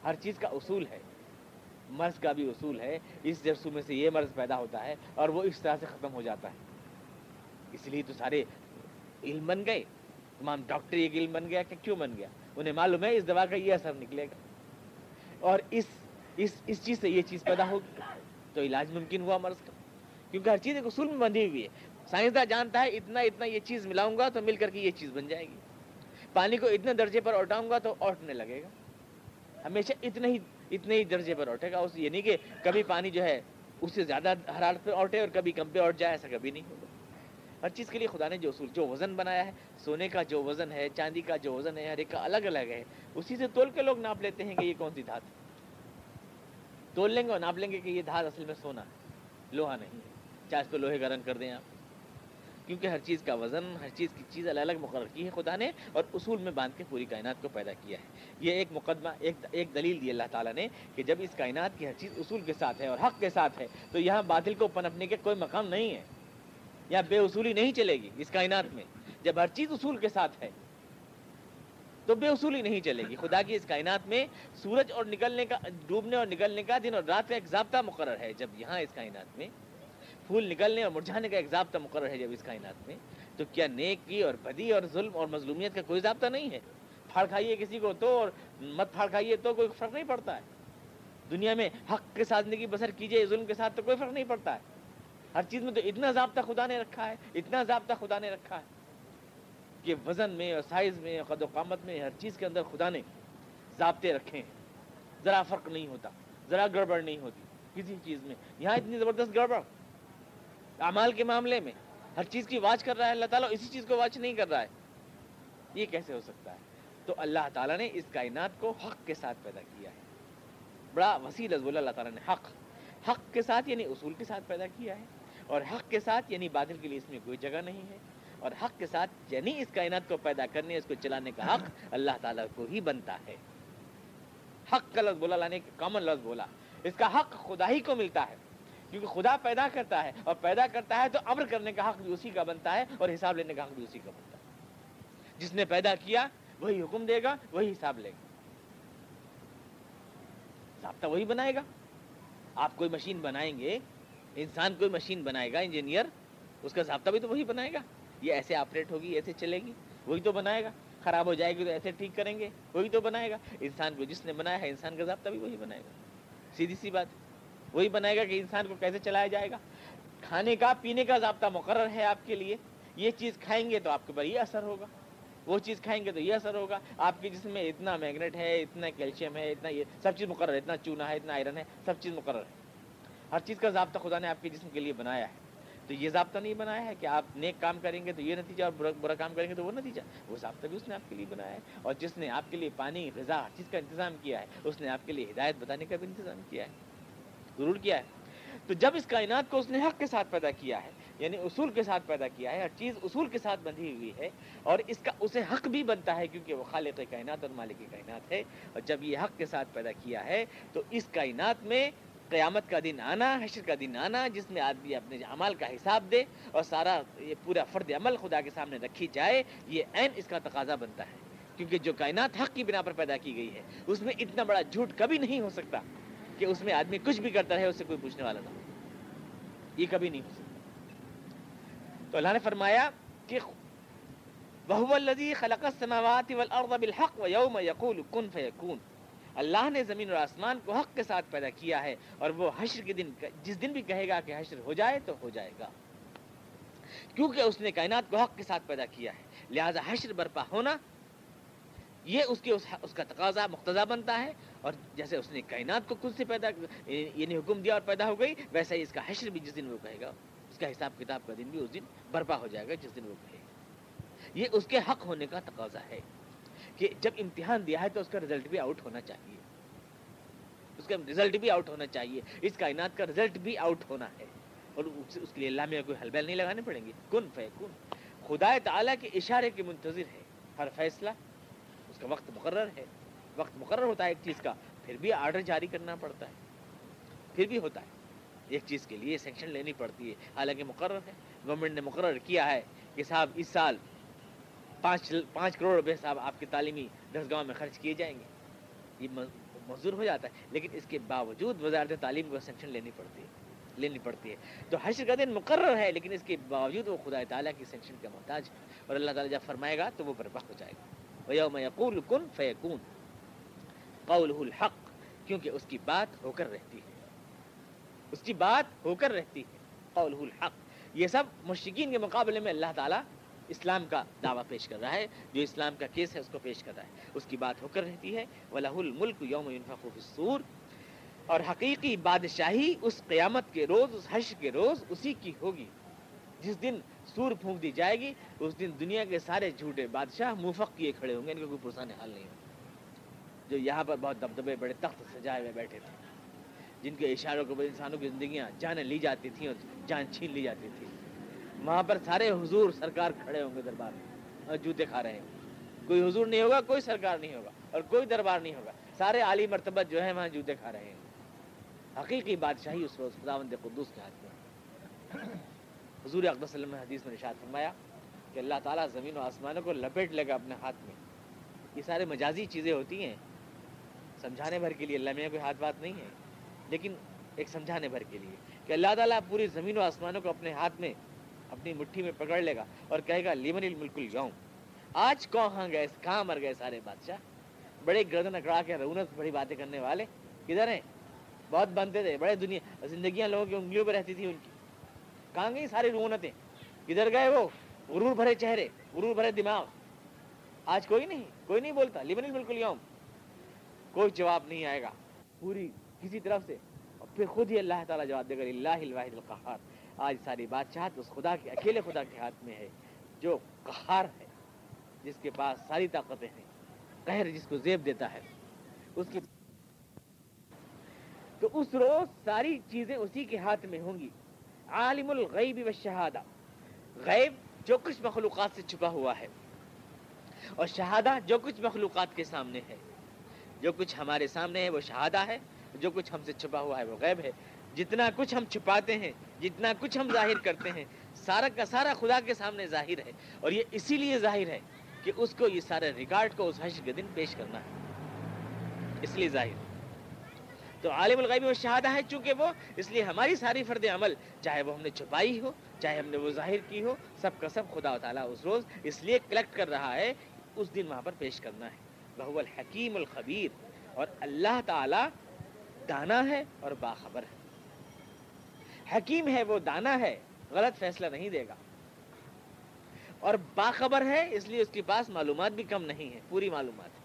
ہر چیز کا اصول ہے۔ مرض کا بھی اصول ہے۔ اس جرسو میں سے یہ مرض پیدا ہوتا ہے اور وہ اس طرح سے ختم ہو جاتا ہے۔ اس لیے تو سارے علم بن گئے۔ تمام ڈاکٹر ایک علم بن گیا کہ کیوں بن گیا؟ انہیں معلوم ہے اس دوا کا یہ اثر نکلے گا۔ اور اس اس اس چیز سے یہ چیز پیدا ہوگی۔ تو علاج ممکن ہوا مرض کا۔ کیونکہ ہر چیز ایک اصول میں بندھی ہوئی ہے۔ سائنسداں جانتا ہے اتنا اتنا یہ چیز ملاؤں گا تو مل کر کے یہ چیز بن جائے گی۔ پانی کو اتنے درجے پر اوٹاؤں گا تو اوٹنے لگے گا۔ ہمیشہ اتنے ہی اتنے ہی درجے پر اوٹے گا۔ اس یہ نہیں کہ کبھی پانی جو ہے اس سے زیادہ حرارت پہ اوٹے اور کبھی کم پہ اوٹ جائے، ایسا کبھی نہیں ہوگا۔ ہر چیز کے لیے خدا نے جو اصول جو وزن بنایا ہے، سونے کا جو وزن ہے، چاندی کا جو وزن ہے، ہر ایک کا الگ الگ ہے۔ اسی سے تول کے لوگ ناپ لیتے ہیں کہ یہ کون سی دھات تول لیں گے اور ناپ لیں گے کہ یہ دھات اصل میں سونا ہے لوہا نہیں ہے۔ چاہے اس پہ لوہے کا رنگ کر دیں آپ۔ کیونکہ ہر چیز کا وزن، ہر چیز کی چیز الگ الگ مقرر کی ہے، خدا نے اور اصول میں باندھ کے پوری کائنات کو پیدا کیا ہے۔ یہ ایک مقدمہ، ایک ایک دلیل دی اللہ تعالیٰ نے کہ جب اس کائنات کی ہر چیز اصول کے ساتھ ہے اور حق کے ساتھ ہے، تو یہاں باطل کو پنپنے کے کوئی مقام نہیں ہے۔ یہاں بے اصولی نہیں چلے گی اس کائنات میں۔ جب ہر چیز اصول کے ساتھ ہے، تو بے اصولی نہیں چلے گی۔ خدا کی اس کائنات میں سورج اور نکلنے کا، ڈوبنے اور نکلنے کا دن اور رات کا ایک ضابطہ مقرر ہے۔ جب یہاں اس کائنات میں پھول نکلنے اور مرجھانے کا ایک ضابطہ مقرر ہے جب اس کائنات میں، تو کیا نیک کی اور بدی اور ظلم اور مظلومیت کا کوئی ضابطہ نہیں ہے؟ پھاڑ کھائیے کسی کو تو اور مت پھاڑ کھائیے تو کوئی فرق نہیں پڑتا ہے۔ دنیا میں حق کے ساتھ زندگی بسر کیجیے ظلم کے ساتھ تو کوئی فرق نہیں پڑتا ہے۔ ہر چیز میں تو اتنا ضابطہ خدا نے رکھا ہے، اتنا ضابطہ خدا نے رکھا ہے کہ وزن میں اور سائز میں قد و قامت میں ہر چیز کے اندر خدا نے ضابطے رکھے ہیں۔ ذرا فرق نہیں ہوتا، ذرا گڑبڑ نہیں ہوتی۔ کسی چیز میں، یہاں اتنی زبردست گڑبڑ۔ اعمال کے معاملے میں ہر چیز کی واچ کر رہا ہے، اللہ تعالیٰ اسی چیز کو واچ نہیں کر رہا ہے۔ یہ کیسے ہو سکتا ہے؟ تو اللہ تعالیٰ نے اس کائنات کو حق کے ساتھ پیدا کیا ہے۔ بڑا وسیع بولا، اللہ تعالیٰ نے حق۔ حق کے ساتھ یعنی اصول کے ساتھ پیدا کیا ہے، اور حق کے ساتھ یعنی بادل کے لیے اس میں کوئی جگہ نہیں ہے۔ اور حق کے ساتھ یعنی اس کائنات کو پیدا کرنے، اس کو چلانے کا حق اللہ تعالیٰ کو ہی بنتا ہے۔ حق کا لفظ بولا لانے کامن لفظ بولا۔ اس کا حق خدا ہی کو ملتا ہے۔ کیونکہ خدا پیدا کرتا ہے اور پیدا کرتا ہے تو امر کرنے کا حق بھی اسی کا بنتا ہے اور حساب لینے کا حق بھی اسی کا بنتا ہے۔ جس نے پیدا کیا، وہی حکم دے گا، وہی حساب لے گا۔ ضابطہ وہی بنائے گا۔ آپ کوئی مشین بنائیں گے، انسان کوئی مشین بنائے گا، انجینئر، اس کا ضابطہ بھی تو وہی بنائے گا۔ یہ ایسے آپریٹ ہوگی، ایسے چلے گی، وہی تو بنائے گا۔ خراب ہو جائے گی تو ایسے ٹھیک کریں گے، وہی تو بنائے گا۔ انسان کو جس نے بنایا ہے، انسان کا ضابطہ بھی وہی بنائے گا۔ سیدھی سی بات۔ وہی بنائے گا کہ انسان کو کیسے چلایا جائے گا۔ کھانے کا، پینے کا ضابطہ مقرر ہے آپ کے لیے۔ یہ چیز کھائیں گے تو آپ کے اوپر یہ اثر ہوگا۔ وہ چیز کھائیں گے تو یہ اثر ہوگا۔ آپ کے جسم میں اتنا میگنیٹ ہے، اتنا کیلشیم ہے، اتنا یہ سب چیز مقرر ہے۔ اتنا چونا ہے، اتنا آئرن ہے، سب چیز مقرر ہے۔ ہر چیز کا ضابطہ خدا نے آپ کے جسم کے لیے بنایا ہے۔ تو یہ ضابطہ نہیں بنایا ہے کہ آپ نیک کام کریں گے تو یہ نتیجہ اور برا برا کام کریں گے تو وہ نتیجہ۔ وہ ضابطہ بھی اس نے آپ کے لیے بنایا ہے۔ اور جس نے آپ کے لیے پانی، غذا، ہر چیز کا انتظام کیا ہے، اس نے آپ کے لیے ہدایت بتانے کا بھی انتظام کیا ہے۔ ضرور کیا ہے۔ تو جب اس کائنات کو اس نے حق کے ساتھ پیدا کیا ہے یعنی اصول کے ساتھ پیدا کیا ہے، ہر چیز اصول کے ساتھ بندھی ہوئی ہے، اور اس کا اسے حق بھی بنتا ہے کیونکہ وہ خالق کائنات اور مالک کائنات ہے، اور جب یہ حق کے ساتھ پیدا کیا ہے، تو اس کائنات میں قیامت کا دن آنا، حشر کا دن آنا، جس میں آدمی اپنے عمال کا حساب دے اور سارا یہ پورا فرد عمل خدا کے سامنے رکھی جائے، یہ عین اس کا تقاضا بنتا ہے۔ کیونکہ جو کائنات حق کی بنا پر پیدا کی گئی ہے، اس میں اتنا بڑا جھوٹ کبھی نہیں ہو سکتا۔ کہ اس میں آدمی کچھ بھی کرتا رہے اس سے کوئی پوچھنے والا نہ ہو۔ یہ کبھی نہیں ہو سکتا۔ تو اللہ نے فرمایا کہ وَهُوَ الَّذِي خَلَقَ السَّمَاوَاتِ وَالْأَرْضَ بِالْحَقِّ وَيَوْمَ يَقُولُ كُن فَيَكُونُ۔ اللہ نے زمین اور آسمان کو حق کے ساتھ پیدا کیا ہے اور وہ حشر کے دن، جس دن بھی کہے گا کہ حشر ہو جائے تو ہو جائے گا۔ کیونکہ اس نے کائنات کو حق کے ساتھ پیدا کیا ہے، لہذا حشر برپا ہونا، یہ اس کے، اس کا تقاضا، مقتضا بنتا ہے۔ اور جیسے اس نے کائنات کو خود سے پیدا یعنی حکم دیا اور پیدا ہو گئی، ویسا ہی اس کا حشر بھی جس دن وہ کہے گا۔ اس کا حساب کتاب کا دن بھی اس دن برپا ہو جائے گا جس دن وہ کہے گا۔ یہ اس کے حق ہونے کا تقاضا ہے کہ جب امتحان دیا ہے تو اس کا رزلٹ بھی آؤٹ ہونا چاہیے۔ اس کا رزلٹ بھی آؤٹ ہونا چاہیے۔ اس کائنات کا رزلٹ بھی آؤٹ ہونا ہے۔ اور اس کے لیے اللہ میں کوئی حل بیل نہیں لگانے پڑیں گے۔ کن فے کن خدا تعالیٰ کے اشارے کے منتظر ہے۔ ہر فیصلہ اس کا وقت مقرر ہے۔ وقت مقرر ہوتا ہے ایک چیز کا، پھر بھی آرڈر جاری کرنا پڑتا ہے، پھر بھی ہوتا ہے۔ ایک چیز کے لیے سینکشن لینی پڑتی ہے۔ حالانکہ مقرر ہے گورنمنٹ نے مقرر کیا ہے کہ صاحب اس سال پانچ پانچ کروڑ روپے صاحب آپ کے تعلیمی دسگاہ میں خرچ کیے جائیں گے۔ یہ منظور ہو جاتا ہے، لیکن اس کے باوجود وزارت تعلیم کو سینکشن لینی پڑتی ہے، لینی پڑتی ہے۔ تو حشر کا دن مقرر ہے، لیکن اس کے باوجود وہ خدا تعالیٰ کی سینکشن کا محتاج ہے۔ اور اللہ تعالیٰ جب فرمائے گا تو وہ برپا ہو جائے گا۔ یوم یقول کن فیکون قول الحق، کیونکہ اس کی بات ہو کر رہتی ہے۔ اس کی بات ہو کر رہتی ہے قول الحق۔ یہ سب مشکین کے مقابلے میں اللہ تعالیٰ اسلام کا دعویٰ پیش کر رہا ہے۔ جو اسلام کا کیس ہے، اس کو پیش کر رہا ہے۔ اس کی بات ہو کر رہتی ہے۔ وَلَهُ الْمُلْكُ يَوْمَ يُنْفَقُ فِي اور حقیقی بادشاہی اس قیامت کے روز، اس حشر کے روز اسی کی ہوگی۔ جس دن سور پھونک دی جائے گی، اس دن دنیا کے سارے جھوٹے بادشاہ مفق کیے کھڑے ہوں گے۔ ان کا کوئی پرسان حال نہیں ہوگا۔ جو یہاں پر بہت دبدبے بڑے تخت سجائے ہوئے بیٹھے تھے، جن کے اشاروں کے بعد انسانوں کی زندگیاں جانیں لی جاتی تھیں اور جان چھین لی جاتی تھی۔ وہاں پر سارے حضور سرکار کھڑے ہوں گے دربار میں اور جوتے کھا رہے ہیں کوئی حضور نہیں ہوگا، کوئی سرکار نہیں ہوگا اور کوئی دربار نہیں ہوگا۔ سارے عالی مرتبہ جو ہے وہاں جوتے کھا رہے ہیں۔ حقیقی بادشاہی اس روز خداوند قدوس کے ہاتھ میں حضور اقدس وسلم حدیث میں نشاد فرمایا کہ اللہ تعالیٰ زمین و آسمانوں کو لپیٹ لے گا اپنے ہاتھ میں۔ یہ سارے مجازی چیزیں ہوتی ہیں۔ سمجھانے بھر کے لیے، اللہ میں کوئی ہاتھ بات نہیں ہے۔ لیکن ایک سمجھانے بھر کے لیے کہ اللہ تعالیٰ پوری زمین و آسمانوں کو اپنے ہاتھ میں، اپنی مٹھی میں پکڑ لے گا اور کہے گا لیمن الملک اليوم۔ آج کہاں گئے کہاں مر گئے سارے بادشاہ؟ بڑے گردن اکڑا کے رونت بڑی باتیں کرنے والے۔ کدھر ہیں؟ بہت بنتے تھے، بڑے دنیا، زندگیاں لوگوں کی انگلیوں پہ رہتی تھی ان کی۔ کہاں گئی ساری رونتیں کدھر گئے وہ؟ غرور بھرے چہرے، غرور بھرے دماغ۔ آج کوئی نہیں کوئی نہیں بولتا لیمن الملک اليوم۔ کوئی جواب نہیں آئے گا۔ پوری کسی طرف سے۔ اور پھر خود ہی اللہ تعالیٰ جواب دے گا اللہ الواحد القہار۔ آج ساری بادشاہت اس خدا کے، اکیلے خدا کے ہاتھ میں ہے، جو قہار ہے، جس کے پاس ساری طاقتیں ہیں۔ قہر جس کو زیب دیتا ہے۔ اس کی تو اس روز ساری چیزیں اسی کے ہاتھ میں ہوں گی۔ عالم الغیب و شہادہ غیب جو کچھ مخلوقات سے چھپا ہوا ہے۔ اور شہادہ جو کچھ مخلوقات کے سامنے ہے۔ جو کچھ ہمارے سامنے ہے وہ شہادہ ہے، جو کچھ ہم سے چھپا ہوا ہے وہ غیب ہے۔ جتنا کچھ ہم چھپاتے ہیں، جتنا کچھ ہم ظاہر کرتے ہیں، سارا کا سارا خدا کے سامنے ظاہر ہے۔ اور یہ اسی لیے ظاہر ہے کہ اس کو یہ سارے ریکارڈ کو اس حشر کے دن پیش کرنا ہے۔ اس لیے ظاہر۔ تو عالم الغیب و شہادہ ہے، چونکہ وہ اس لیے ہماری ساری فرد عمل، چاہے وہ ہم نے چھپائی ہو، چاہے ہم نے وہ ظاہر کی ہو، سب کا سب خدا و تعالیٰ اس روز اس لیے کلیکٹ کر رہا ہے، اس دن وہاں پر پیش کرنا ہے۔ بہو الحکیم الخبیر، اور اللہ تعالیٰ دانا ہے اور باخبر ہے۔ حکیم ہے وہ دانا ہے، غلط فیصلہ نہیں دے گا۔ اور باخبر ہے، اس لیے اس کے پاس معلومات بھی کم نہیں ہے پوری معلومات ہے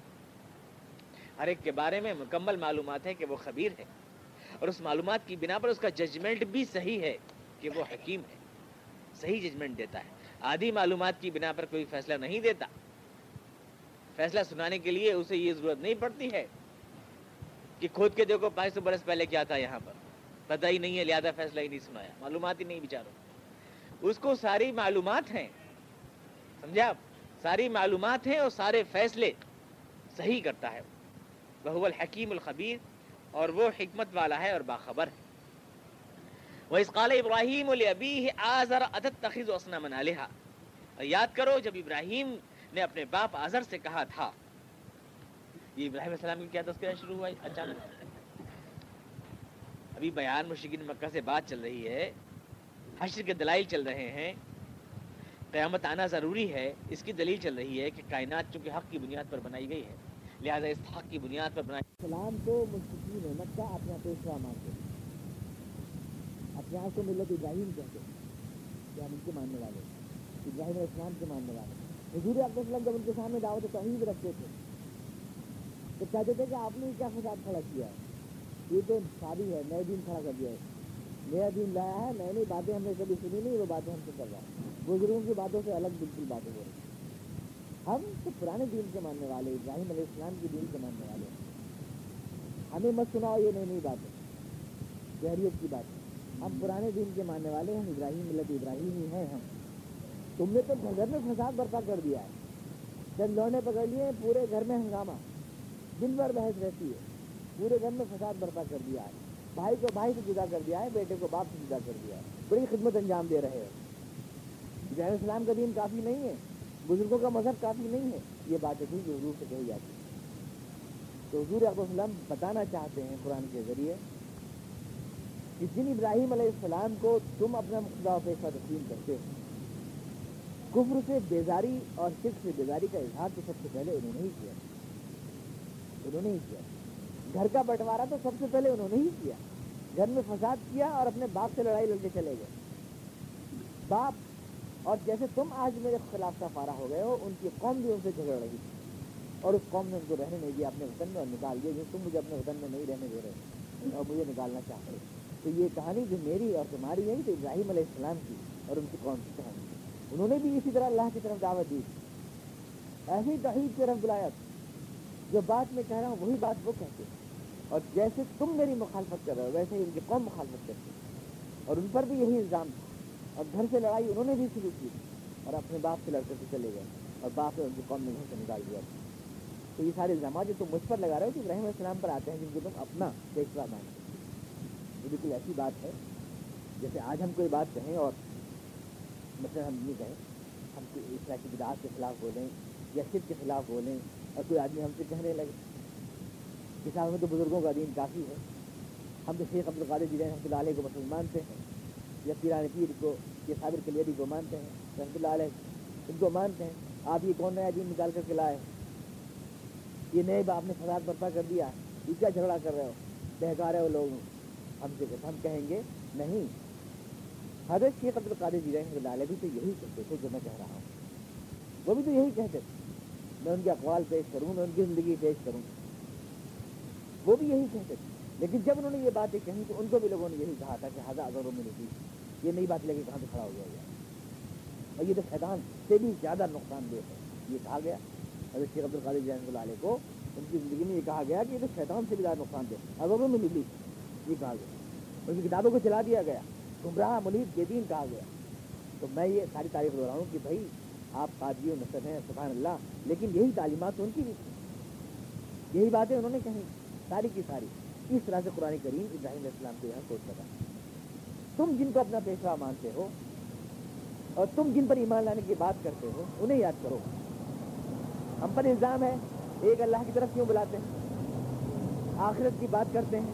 ہر ایک کے بارے میں مکمل معلومات ہے کہ وہ خبیر ہے۔ اور اس معلومات کی بنا پر اس کا ججمنٹ بھی صحیح ہے کہ وہ حکیم ہے۔ صحیح ججمنٹ دیتا ہے۔ آدھی معلومات کی بنا پر کوئی فیصلہ نہیں دیتا۔ فیصلہ سنانے کے لیے اسے یہ ضرورت نہیں پڑتی ہے کہ کھود کے دیکھو پانچ سو برس پہلے کیا تھا یہاں پر۔ پتہ ہی نہیں ہے، لہٰذا فیصلہ ہی نہیں سنایا۔ معلومات ہی نہیں بیچاروں۔ اس کو ساری معلومات ہیں۔ سمجھے آپ؟ ساری معلومات ہیں اور سارے فیصلے صحیح کرتا ہے۔ وہ الحکیم الخبیر اور وہ حکمت والا ہے اور باخبر ہے۔ وہ اس قال ابراہیم البی آزر ادت تخیز وسنا منا لہا یاد کرو، جب ابراہیم نے اپنے باپ آزر سے کہا تھا۔ یہ ابراہیم السلام کی کیا تذکرہ شروع ہوا اچانک۔ ابھی بیان مشکین مکہ سے بات چل رہی ہے۔ حشر کے دلائل چل رہے ہیں۔ قیامت آنا ضروری ہے۔ اس کی دلیل چل رہی ہے کہ کائنات چونکہ حق کی بنیاد پر بنائی گئی ہے۔ لہٰذا اس حق کی بنیاد پر بنائی سلام تو مشکین ہے مکہ اپنا پیشوا مانتے اپنے یہاں کو ملت ابراہیم کہتے کہ ہم یعنی ان کے ماننے والے۔ ابراہیم علیہ السلام کے ماننے والے۔ حضور عبد السلام جب ان کے سامنے دعوت توحید رکھتے تھے، تو کہتے تھے کہ آپ نے کیا فساد کھڑا کیا ہے؟ یہ تو شادی ہے، نئے دن کھڑا کر دیا ہے۔ نیا دن لایا ہے نئی نئی باتیں ہم نے کبھی سنی نہیں، وہ باتیں ہم سے کر رہا ہے۔ بزرگوں کی باتوں سے الگ بالکل باتیں ہو رہی ہم تو پرانے دین کے ماننے والے، ابراہیم علیہ السلام کی دین کے ماننے والے ہیں۔ ہمیں مت سناؤ یہ نئی نئی باتیں۔ جہریت کی بات ہم پرانے دین کے ماننے والے ہم ابراہیم ملت ابراہیم ہی ہیں ہم۔ تم نے تو گھر میں فساد برپا کر دیا ہے۔ جب لونے پکڑ لیے، پورے گھر میں ہنگامہ۔ دن بھر بحث رہتی ہے۔ پورے گھر میں فساد برپا کر دیا ہے۔ بھائی کو بھائی سے جدا کر دیا ہے، بیٹے کو باپ سے جدا کر دیا ہے۔ بڑی خدمت انجام دے رہے ہیں۔ ابراہیم السلام کا دین کافی نہیں ہے۔ بزرگوں کا مذہب کافی نہیں ہے۔ یہ باتیں تھی جو حضور سے کہی جاتی تو حضور السلام بتانا چاہتے ہیں قرآن کے ذریعے کہ جن ابراہیم علیہ السلام کو تم اپنا مقدہ پیشہ تسلیم کرتے ہو کفر سے بیزاری اور سکھ سے بیزاری کا اظہار تو سب سے پہلے انہوں نے ہی کیا۔ انہوں نے ہی کیا۔ گھر کا بٹوارا تو سب سے پہلے انہوں نے ہی کیا۔ گھر میں فساد کیا اور اپنے باپ سے لڑائی لڑ کے چلے گئے۔ باپ اور جیسے تم آج میرے خلاف سفارا ہو گئے ہو، ان کی قوم بھی ان سے جھگڑ رہی تھی۔ اور اس قوم نے ان کو رہنے نہیں دیا، اپنے وطن میں اور نکال دیا تم مجھے اپنے وطن میں نہیں رہنے دے رہے اور مجھے نکالنا چاہتے تو یہ کہانی جو میری اور تمہاری ہے تو ابراہیم علیہ السلام کی اور ان کی قوم کی کہانی۔ انہوں نے بھی اسی طرح اللہ کی طرف دعوت دی ایسی توحید کی طرف بلایا جو بات میں کہہ رہا ہوں، وہی بات وہ کہتے اور جیسے تم میری مخالفت کر رہے ہو، ویسے ہی ان کی قوم مخالفت کرتی اور ان پر بھی یہی الزام تھا۔ اور گھر سے لڑائی انہوں نے بھی شروع کی۔ اور اپنے باپ سے لڑکے سے چلے گئے۔ اور باپ نے ان کی قوم نے گھر سے نکال دیا۔ تو یہ سارے الزامات جو تم مجھ پر لگا رہے ہو کہ ابراہیم علیہ السلام پر آتے ہیں، جن کو تم اپنا پیشوا مانتے یہ بالکل ایسی بات ہے۔ جیسے آج ہم کوئی بات کہیں اور مثلاً ہم یہ کہیں، ہم اس طرح کی بدعات کے خلاف بولیں یا صرف کے خلاف بولیں اور کوئی آدمی ہم سے کہنے لگے۔ کسان میں تو بزرگوں کا دین کافی ہے۔ ہم تو شیخ عبد القادر جی رحمۃ اللہ علیہ کو مسلم مانتے ہیں یا پیران پیر کو، یا صابر کلیری کو مانتے ہیں، رحمۃ اللہ علیہ ان کو مانتے ہیں۔ آپ یہ کون نیا دین نکال کر کے لائے؟ یہ نئے باپ نے فساد برپا کر دیا۔ یہ کیا جھگڑا کر رہے ہو، بہکا رہے ہو لوگ ہم سے۔ ہم کہیں گے، نہیں حضرت شیخ عبد القادر جی رحمۃ اللہ علیہ بھی تو یہی کہتے تھے جو میں کہہ رہا ہوں۔ وہ بھی تو یہی کہتے تھے۔ میں ان کے اقوال پیش کروں، میں ان کی زندگی پیش کروں۔ وہ بھی یہی کہتے تھے۔ لیکن جب انہوں نے یہ باتیں کہیں تو ان کو بھی لوگوں نے یہی کہا تھا کہ ہزار ہزاروں میں نہیں یہ نئی بات لے کے کہاں سے کھڑا ہو گیا اور یہ تو شیطان سے بھی زیادہ نقصان دہ ہے۔ یہ کہا گیا، حضرت شیخ عبد القادر جین اللہ علیہ کو ان کی زندگی میں یہ کہا گیا کہ یہ تو شیطان سے بھی زیادہ نقصان دہ ہزاروں میں ملی یہ کہا گیا۔ ان کی کتابوں کو چلا دیا گیا۔ گمراہ منیب کے دین کہا گیا۔ تو میں یہ ساری تعریف ہو رہا ہوں کہ بھائی، آپ قادی و نصر ہیں، سبحان اللہ، لیکن یہی تعلیمات تو ان کی بھی تھی یہی باتیں انہوں نے کہیں، ساری کی ساری۔ اس طرح سے قرآن کریم ابراہیم علیہ السلام کو یہاں سوچ لگا۔ تم جن کو اپنا پیشوا مانتے ہو اور تم جن پر ایمان لانے کی بات کرتے ہو، انہیں یاد کرو۔ ہم پر الزام ہے، ایک اللہ کی طرف کیوں بلاتے ہیں؟ آخرت کی بات کرتے ہیں،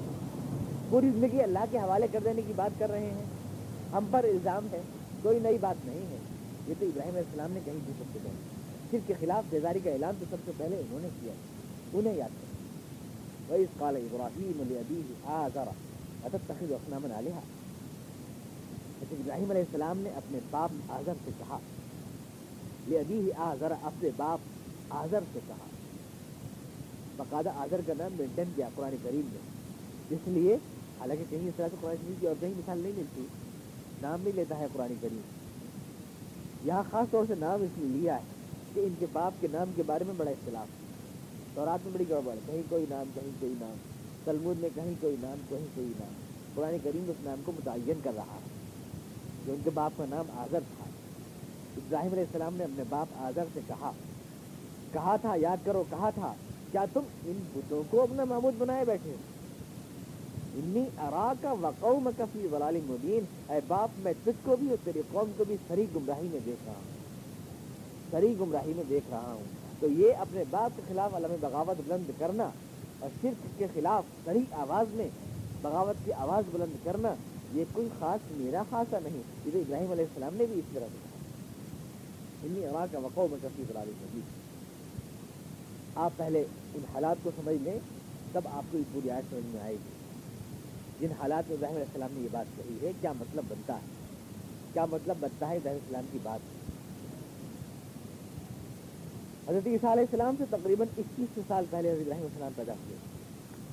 پوری زندگی اللہ کے حوالے کر دینے کی بات کر رہے ہیں۔ ہم پر الزام ہے، کوئی نئی بات نہیں ہے۔ یہ تو ابراہیم علیہ السلام نے کہیں تھی سب سے پہلے۔ صرف کے خلاف بیزاری کا اعلان تو سب سے پہلے انہوں نے کیا۔ انہیں یاد کرو۔ وَإِذْ قَالَ إِبْرَاهِيمُ لِأَبِيهِ آزَرَ أَتَتَّخِذُ أَصْنَامًا آلِهَةً؟ لیکن ابراہیم علیہ السلام نے اپنے باپ آزر سے کہا۔ لِأَبِيهِ آزَرَ اپنے باپ آزر سے کہا۔ باقاعدہ آزر کا نام مینٹین کیا قرآن کریم میں اس لیے، حالانکہ کہیں اس طرح سے قرآن کریم کی اور کہیں مثال نہیں ملتی۔ نام بھی لیتا ہے قرآن کریم۔ یہاں خاص طور سے نام اس لیے لیا ہے کہ ان کے باپ کے نام کے بارے میں بڑا اختلاف۔ ہے تو میں بڑی گڑبڑ، کہیں کوئی نام، کہیں کوئی نام۔ تلمود میں کہیں کوئی نام، کہیں کوئی نام۔ قرآن کریم اس نام کو متعین کر رہا ہے کہ ان کے باپ کا نام آزر تھا۔ ابراہیم علیہ السلام نے اپنے باپ آزر سے کہا کہا تھا، یاد کرو، کہا تھا، کیا تم ان بتوں کو اپنا معمود بنائے بیٹھے ہو؟ انی ارا کا وقوع کفی ولالی مبین۔ اے باپ، میں تجھ کو بھی اور تیری قوم کو بھی سری گمراہی میں دیکھ رہا ہوں۔ سری گمراہی میں دیکھ رہا ہوں۔ تو یہ اپنے باپ کے خلاف علم بغاوت بلند کرنا اور شرک کے خلاف سری آواز میں بغاوت کی آواز بلند کرنا، یہ کوئی خاص میرا خاصا نہیں۔ یہ تو ابراہیم علیہ السلام نے بھی اس طرح سے کہا انی ارا کا وقوع میں کفی ولالی مبین۔ آپ پہلے ان حالات کو سمجھ لیں، تب آپ کو یہ پوری آیت سمجھ میں آئے گی۔ جن حالات میں ابراہیم علیہ السلام نے یہ بات کہی ہے، کیا مطلب بنتا ہے؟ کیا مطلب بنتا ہے ابراہیم السلام کی بات؟ حضرت عیسیٰ علیہ السلام سے تقریباً اکیس سو سال پہلے حضرت ابراہیم السلام پیدا ہوئے،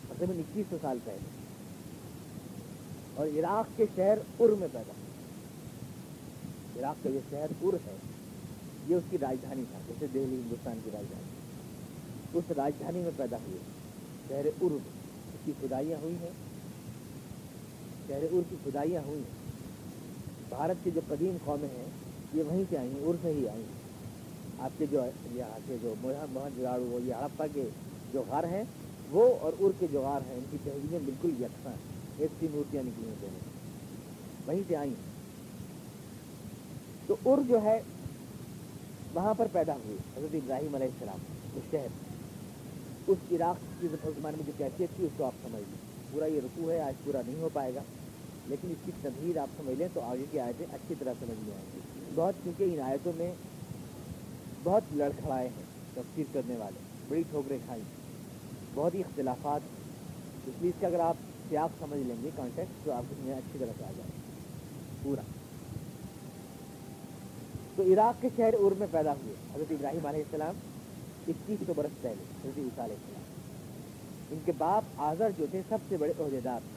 تقریباً اکیس سو سال پہلے۔ اور عراق کے شہر ار میں پیدا ہوئے۔ عراق کا یہ شہر ار ہے، یہ اس کی راجدھانی تھا، جیسے دہلی، ہندوستان کی راجدھانی۔ اس راجدھانی میں پیدا ہوئے، شہر ار اس کی خدائیاں ہوئی ہیں شہر ار کی خدائیاں ہوئی ہیں بھارت کی جو قدیم قومیں ہیں، یہ وہیں سے آئی ہیں سے ہی آئی ہیں آپ کے جو یہاں کے جو محمد جگاڑو وہ یہ ہڑپا کے جو غار ہیں، وہ اور ار کے جو غار ہیں، ان کی تہذیبیں بالکل یکساں ہیں۔ ایک سی مورتیاں نکلی ہیں دونوں وہیں سے آئی ہیں تو ار جو ہے، وہاں پر پیدا ہوئی حضرت ابراہیم علیہ السلام، اس شہر۔ اس عراق کی زمانے میں جو کیفیت تھی، اس کو آپ سمجھ لیں۔ پورا یہ رکو ہے، آج پورا نہیں ہو پائے گا۔ لیکن اس کی تبدیل آپ سمجھ لیں تو آگے کی آیتیں اچھی طرح سمجھ میں آئیں گی۔ بہت کیونکہ ان آیتوں میں بہت لڑکھڑائے ہیں، تفسیر کرنے والے، بڑی ٹھوکریں کھائی بہت ہی اختلافات۔ اس لیے اس کا اگر آپ سیاق سمجھ لیں گے کانٹیکٹ تو آپ اس میں اچھی طرح سے آ جائے پورا۔ تو عراق کے شہر ار میں پیدا ہوئے۔ حضرت ابراہیم علیہ السلام اکیس سو برس پہلے، حضرت عیسیٰ علیہ السلام۔ ان کے باپ آزر جو تھے، سب سے بڑے عہدیدار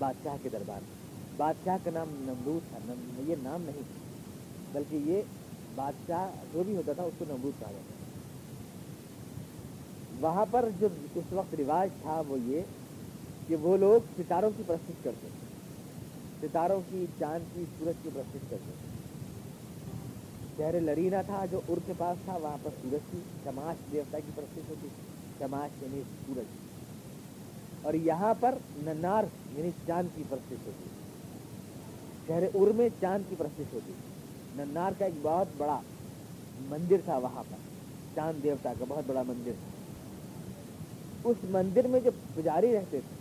بادشاہ کے دربار میں۔ بادشاہ کا نام نمرود تھا یہ نام نہیں تھا، بلکہ یہ بادشاہ جو بھی ہوتا تھا، اس کو نمرود کہا جاتا تھا۔ وہاں پر جو اس وقت رواج تھا، وہ یہ کہ وہ لوگ ستاروں کی پرست کرتے تھے۔ ستاروں کی چاند کی سورج کی پرست کرتے تھے۔ شہر لرینا تھا، جو ار کے پاس تھا، وہاں پر سورج کی، شماش دیوتا کی پرست ہوتی تھی، شماش یعنی سورج۔ اور یہاں پر ننار یعنی چاند کی پرست ہوتی شہر ار میں چاند کی پرست ہوتی ننار کا ایک بہت بڑا مندر تھا وہاں پر۔ چاند دیوتا کا بہت بڑا مندر تھا۔ اس مندر میں جو پجاری رہتے تھے،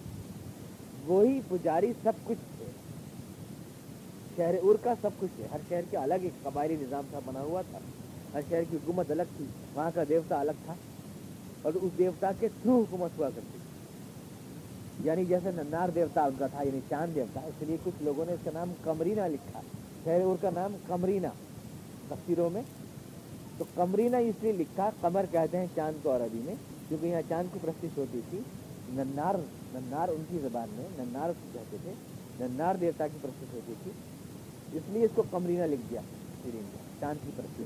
وہی پجاری سب کچھ تھے۔ شہر ار کا سب کچھ ہے ہر شہر کے الگ ایک قبائلی نظام تھا، بنا ہوا تھا۔ ہر شہر کی حکومت الگ تھی۔ وہاں کا دیوتا الگ تھا۔ اور اس دیوتا کے تھرو حکومت ہوا کرتی تھی۔ یعنی جیسے ننار دیوتا ان کا تھا یعنی چاند دیوتا، اس لیے کچھ لوگوں نے اس کا نام کمرینا لکھا۔ شہر ار کا نام کمرینا تفسیروں میں۔ تو کمرینا اس لیے لکھا، قمر کہتے ہیں چاند کو عربی میں، کیونکہ یہاں چاند کی پرستش ہوتی تھی۔ ننار ننار ان کی زبان میں، ننار کہتے تھے۔ ننار دیوتا کی پرستش ہوتی تھی۔ اس لیے اس کو کمرینا لکھ دیا۔ چاند کی پرستش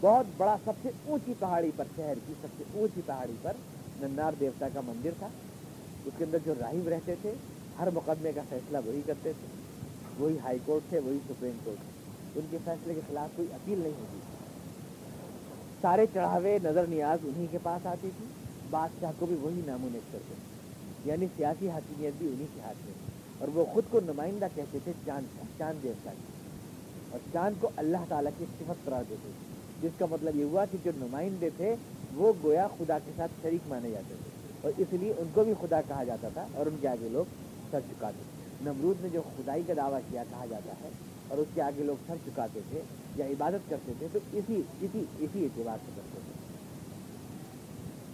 بہت بڑا، سب سے اونچی پہاڑی پر، شہر کی سب سے اونچی پہاڑی پر ننار دیوتا کا مندر تھا۔ اس کے اندر جو راہب رہتے تھے، ہر مقدمے کا فیصلہ وہی کرتے تھے۔ وہی ہائی کورٹ تھے، وہی سپریم کورٹ تھے۔ ان کے فیصلے کے خلاف کوئی اپیل نہیں ہوتی سارے چڑھاوے نظر نیاز انہی کے پاس آتی تھی۔ بادشاہ کو بھی وہی نامونیت کرتے تھے۔ یعنی سیاسی حاکمیت بھی انہی کے ہاتھ میں اور وہ خود کو نمائندہ کہتے تھے، چاند کا، چاند دیوتا کی اور چاند کو اللہ تعالیٰ کی صفت قرار دیتے تھے۔ جس کا مطلب یہ ہوا کہ جو نمائندے تھے، وہ گویا خدا کے ساتھ شریک مانے جاتے تھے۔ اور اس لیے ان کو بھی خدا کہا جاتا تھا اور ان کے آگے لوگ سر چکاتے تھے۔ نمرود نے جو خدائی کا دعویٰ کیا، کہا جاتا ہے، اور اس کے آگے لوگ سر چکاتے تھے یا عبادت کرتے تھے، تو اسی اسی اسی اعتبار سے کرتے تھے۔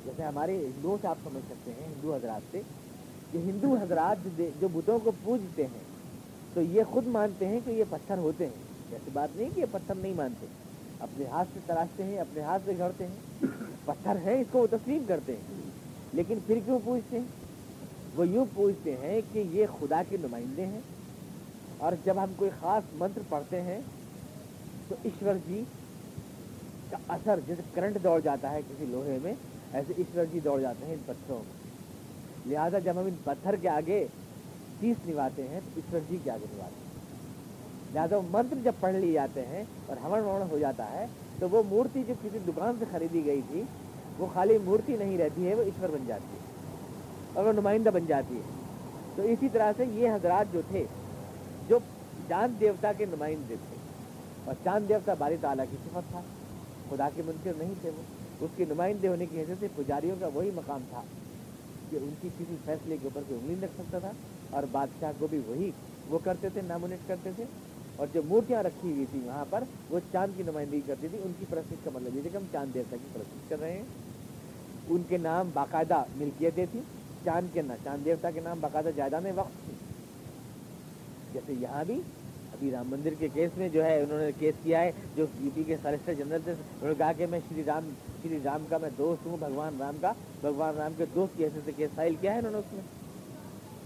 جیسے ہمارے ہندوؤں سے آپ سمجھ سکتے ہیں، ہندو حضرات سے، کہ ہندو حضرات جو بتوں کو پوجتے ہیں، تو یہ خود مانتے ہیں کہ یہ پتھر ہوتے ہیں۔ ایسی بات نہیں کہ یہ پتھر نہیں مانتے۔ اپنے ہاتھ سے تراشتے ہیں، اپنے ہاتھ سے گھڑتے ہیں۔ پتھر ہیں، اس کو وہ تسلیم کرتے ہیں۔ لیکن پھر کیوں پوچھتے ہیں؟ وہ یوں پوچھتے ہیں کہ یہ خدا کے نمائندے ہیں اور جب ہم کوئی خاص منتر پڑھتے ہیں تو ایشور جی کا اثر، جیسے کرنٹ دوڑ جاتا ہے کسی لوہے میں، ایسے ایشور جی دوڑ جاتے ہیں ان پتھروں میں۔ لہذا جب ہم ان پتھر کے آگے چیز نبھاتے ہیں تو ایشور جی کے آگے نبھاتے ہیں۔ لہٰذا وہ منتر جب پڑھ لیے جاتے ہیں اور ہون ومن ہو جاتا ہے تو وہ مورتی جو کسی دکان سے خریدی گئی تھی وہ خالی مورتی نہیں رہتی ہے وہ ایشور بن جاتی ہے اور وہ نمائندہ بن جاتی ہے تو اسی طرح سے یہ حضرات جو تھے، جو چاند دیوتا کے نمائندے تھے۔ اور چاند دیوتا باری تعالیٰ کی صفت تھا۔ خدا کے منکر نہیں تھے وہ۔ اس کے نمائندے ہونے کی حیثیت سے پجاریوں کا وہی مقام تھا کہ ان کی کسی فیصلے کے اوپر کوئی انگلی رکھ سکتا تھا۔ اور بادشاہ کو بھی وہی وہ کرتے تھے نامنیٹ کرتے تھے۔ اور جو مورتیاں رکھی ہوئی تھی وہاں پر، وہ چاند کی نمائندگی کرتی تھی۔ ان کی پرستش کا مطلب یہ تھا کہ ہم چاند دیوتا کی پرستش کر رہے ہیں۔ ان کے نام باقاعدہ ملکیتیں تھیں چاند کے نام، چاند دیوتا کے نام باقاعدہ جائیداد وقت تھی۔ جیسے یہاں بھی، ابھی رام مندر کے کیس میں جو ہے انہوں نے کیس کیا ہے، جو یو پی کے سالسٹر جنرل تھے، انہوں نے کہا کہ میں شری رام شری رام کا میں دوست ہوں، بھگوان رام کا۔ بھگوان رام کے دوست کی حیثیت سے کیس فائل کیا ہے انہوں نے اس میں۔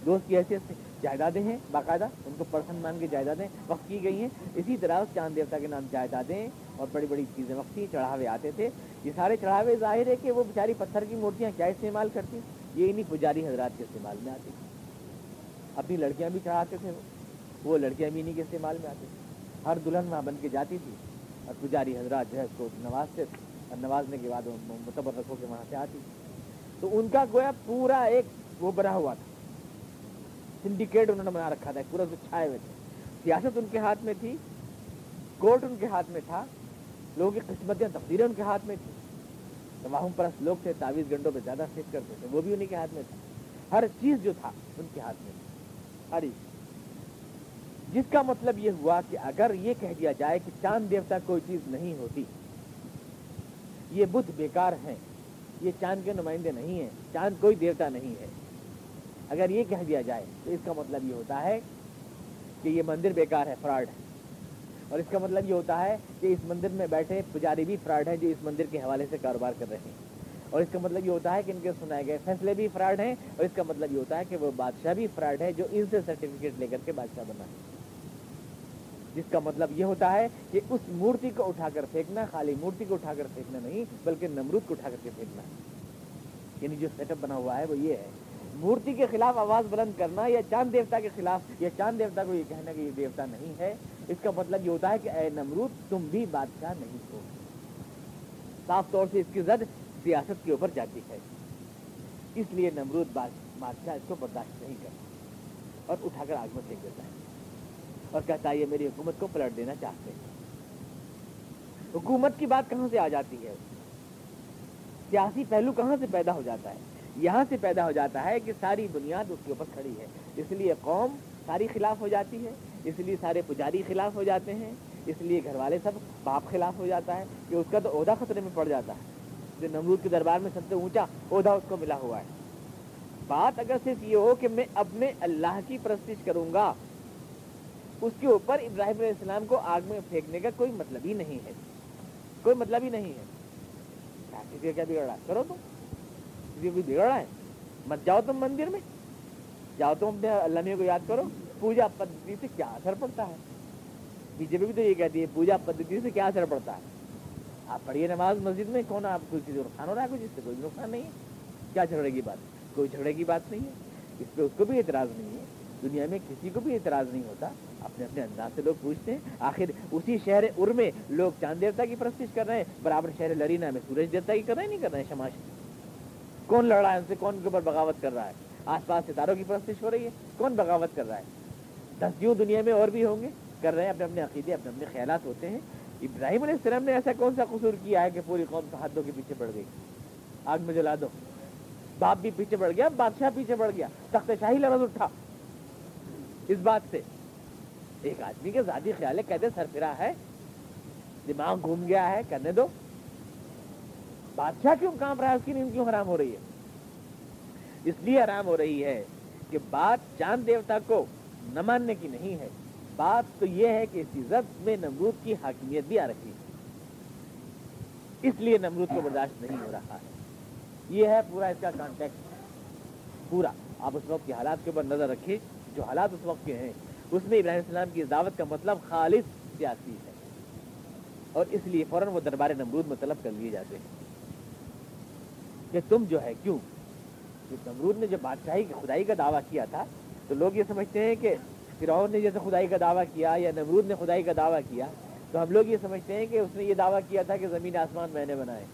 دوست کی حیثیت سے۔ جائیدادیں ہیں، باقاعدہ ان کو پرسن مان کے جائیدادیں وقت کی گئی ہیں۔ اسی طرح اس چاند دیوتا کے نام جائیدادیں اور بڑی بڑی چیزیں وقت کی، چڑھاوے آتے تھے۔ یہ سارے چڑھاوے ظاہر ہے کہ وہ بیچاری پتھر کی مورتیاں کیا استعمال کرتی؟ یہ انہیں پجاری حضرات کے استعمال میں آتی اپنی لڑکیاں بھی چڑھاتے تھے وہ۔ وہ لڑکیاں بھی انہیں کے استعمال میں آتی تھیں ہر دلہن وہاں بن کے جاتی تھی اور پجاری حضرات جو ہے اس کو نوازتے تھے۔ اور نوازنے کے بعد وہ متبر رکھو کے وہاں سے آتی۔ تو ان کا گویا پورا ایک وہ بنا ہوا تھا۔ سنڈیکیٹ انہوں نے بنا رکھا تھا، پورا چھائے ہوئے تھے۔ سیاست ان کے ہاتھ میں تھی کورٹ ان کے ہاتھ میں تھا، لوگوں کی قسمتیں تقدیریں ان کے ہاتھ میں تھی تمام پرست لوگ تھے، تعویذ گنڈوں پہ زیادہ سیکھ کرتے تھے، وہ بھی انہیں کے ہاتھ میں تھا۔ ہر چیز جو تھا، ان کے ہاتھ میں تھی ہر جس کا مطلب یہ ہوا کہ اگر یہ کہہ دیا جائے کہ چاند دیوتا کوئی چیز نہیں ہوتی، یہ بدھ بیکار ہیں، یہ چاند کے نمائندے نہیں ہیں، چاند کوئی دیوتا نہیں ہے۔ اگر یہ کہہ دیا جائے تو اس کا مطلب یہ ہوتا ہے کہ یہ مندر بیکار ہے، فراڈ ہے۔ اور اس کا مطلب یہ ہوتا ہے کہ اس مندر میں بیٹھے پجاری بھی فراڈ ہیں جو اس مندر کے حوالے سے کاروبار کر رہے ہیں۔ اور اس کا مطلب یہ ہوتا ہے کہ ان کے سنائے گئے فیصلے بھی فراڈ ہیں اور اس کا مطلب یہ ہوتا ہے کہ وہ بادشاہ بھی فراڈ ہے جو ان سے سرٹیفکیٹ لے کر کے بادشاہ بنا۔ ہے جس کا مطلب یہ ہوتا ہے کہ اس مورتی کو اٹھا کر پھینکنا، خالی مورتی کو اٹھا کر پھینکنا نہیں، بلکہ نمرود کو اٹھا کر کے پھینکنا۔ یعنی جو سیٹ اپ بنا ہوا ہے وہ یہ ہے۔ مورتی کے خلاف آواز بلند کرنا یا چاند دیوتا کے خلاف، یا چاند دیوتا کو یہ کہنا کہ یہ دیوتا نہیں ہے، اس کا مطلب یہ ہوتا ہے کہ اے نمرود، تم بھی بادشاہ نہیں ہو۔ صاف طور سے اس کی زد سیاست کے اوپر جاتی ہے۔ اس لیے نمرود بادشاہ اس کو برداشت نہیں کرتا اور اٹھا کر آگ میں پھینک دیتا ہے اور کہتا ہے، یہ میری حکومت کو پلٹ دینا چاہتے ہیں۔ حکومت کی بات کہاں سے آ جاتی ہے؟ سیاسی پہلو کہاں سے پیدا ہو جاتا ہے؟ یہاں سے پیدا ہو جاتا ہے کہ ساری بنیاد اس کے اوپر کھڑی ہے۔ اس لیے قوم ساری خلاف ہو جاتی ہے، اس لیے سارے پجاری خلاف ہو جاتے ہیں، اس لیے گھر والے سب باپ خلاف ہو جاتا ہے کہ اس کا تو عہدہ خطرے میں پڑ جاتا ہے۔ جو نمرود کے دربار میں سب سے اونچا عہدہ اس کو ملا ہوا ہے۔ بات اگر صرف یہ ہو کہ میں اپنے اللہ کی پرستش کروں گا، اس کے اوپر ابراہیم علیہ السلام کو آگ میں پھینکنے کا کوئی مطلب ہی نہیں ہے۔ کوئی مطلب ہی نہیں ہے۔ کیا بگڑ رہا کرو تم کسی کو بگڑ رہا ہے۔ مت جاؤ تم مندر میں۔ جاؤ تم اپنے اللہ کو یاد کرو۔ پوجا پدھتی سے کیا اثر پڑتا ہے؟ بی جے پی بھی تو یہ کہتی ہے، پوجا پدھتی سے کیا اثر پڑتا ہے؟ آپ پڑھیے نماز مسجد میں، کون آپ کو کسی نقصان ہو رہا ہے کوئی جس سے کوئی نقصان نہیں ہے۔ کیا جھگڑے کی بات؟ کوئی جھگڑے کی بات نہیں ہے۔ اس پہ اس کو بھی اعتراض نہیں ہے۔ دنیا میں کسی کو بھی اعتراض نہیں ہوتا۔ اپنے اپنے انداز سے لوگ پوچھتے ہیں۔ آخر اسی شہر ار میں لوگ چاند دیوتا کی پرستش کر رہے ہیں۔ برابر شہر لرینا میں سورج دیوتا کی کر رہے ہیں، نہیں کر رہے ہیں شماش کون لڑ رہا ہے، ان سے کون کے اوپر بغاوت کر رہا ہے؟ آس پاس ستاروں کی پرستش ہو رہی ہے، کون بغاوت کر رہا ہے؟ دس یوں دنیا میں اور بھی ہوں گے، کر رہے ہیں، اپنے اپنے عقیدے، اپنے اپنے خیالات ہوتے ہیں۔ ابراہیم علیہ السلام نے ایسا کون سا قصور کیا ہے کہ پوری قوم حدوں کے پیچھے پڑ گئی؟ آگ میں جلا دو۔ باپ بھی پیچھے پڑ گیا، بادشاہ پیچھے پڑ گیا، تخت شاہی لفظ اٹھا۔ اس بات سے ایک آدمی کے ذاتی خیال ہے کہتے سر پھرا ہے، دماغ گھوم گیا ہے، کرنے دو۔ بادشاہ کیوں کام رہا ہے؟ اس کی نیند کیوں حرام ہو رہی ہے؟ اس لیے حرام ہو رہی ہے کہ بات چاند دیوتا کو نہ ماننے کی نہیں ہے۔ بات تو یہ ہے کہ اس عزت میں نمرود کی حاکمیت بھی آ رہی ہے۔ اس لیے نمرود کو برداشت نہیں ہو رہا ہے۔ یہ ہے پورا اس کا کانٹیکٹ پورا۔ آپ اس وقت کے حالات کے اوپر نظر رکھیے جو حالات اس وقت کے ہیں، اس میں ابراہیم السلام کی دعوت کا مطلب خالص سیاسی ہے۔ اور اس لیے فوراً وہ دربار نمرود میں طلب کر لیے جاتے ہیں۔ کہ تم جو ہے کیوں؟ نمرود نے جو بادشاہی کی خدائی کا دعویٰ کیا تھا، تو لوگ یہ سمجھتے ہیں کہ فرعون نے جیسے خدائی کا دعویٰ کیا یا نمرود نے خدائی کا دعویٰ کیا، تو ہم لوگ یہ سمجھتے ہیں کہ اس نے یہ دعویٰ کیا تھا کہ زمین آسمان میں نے بنائے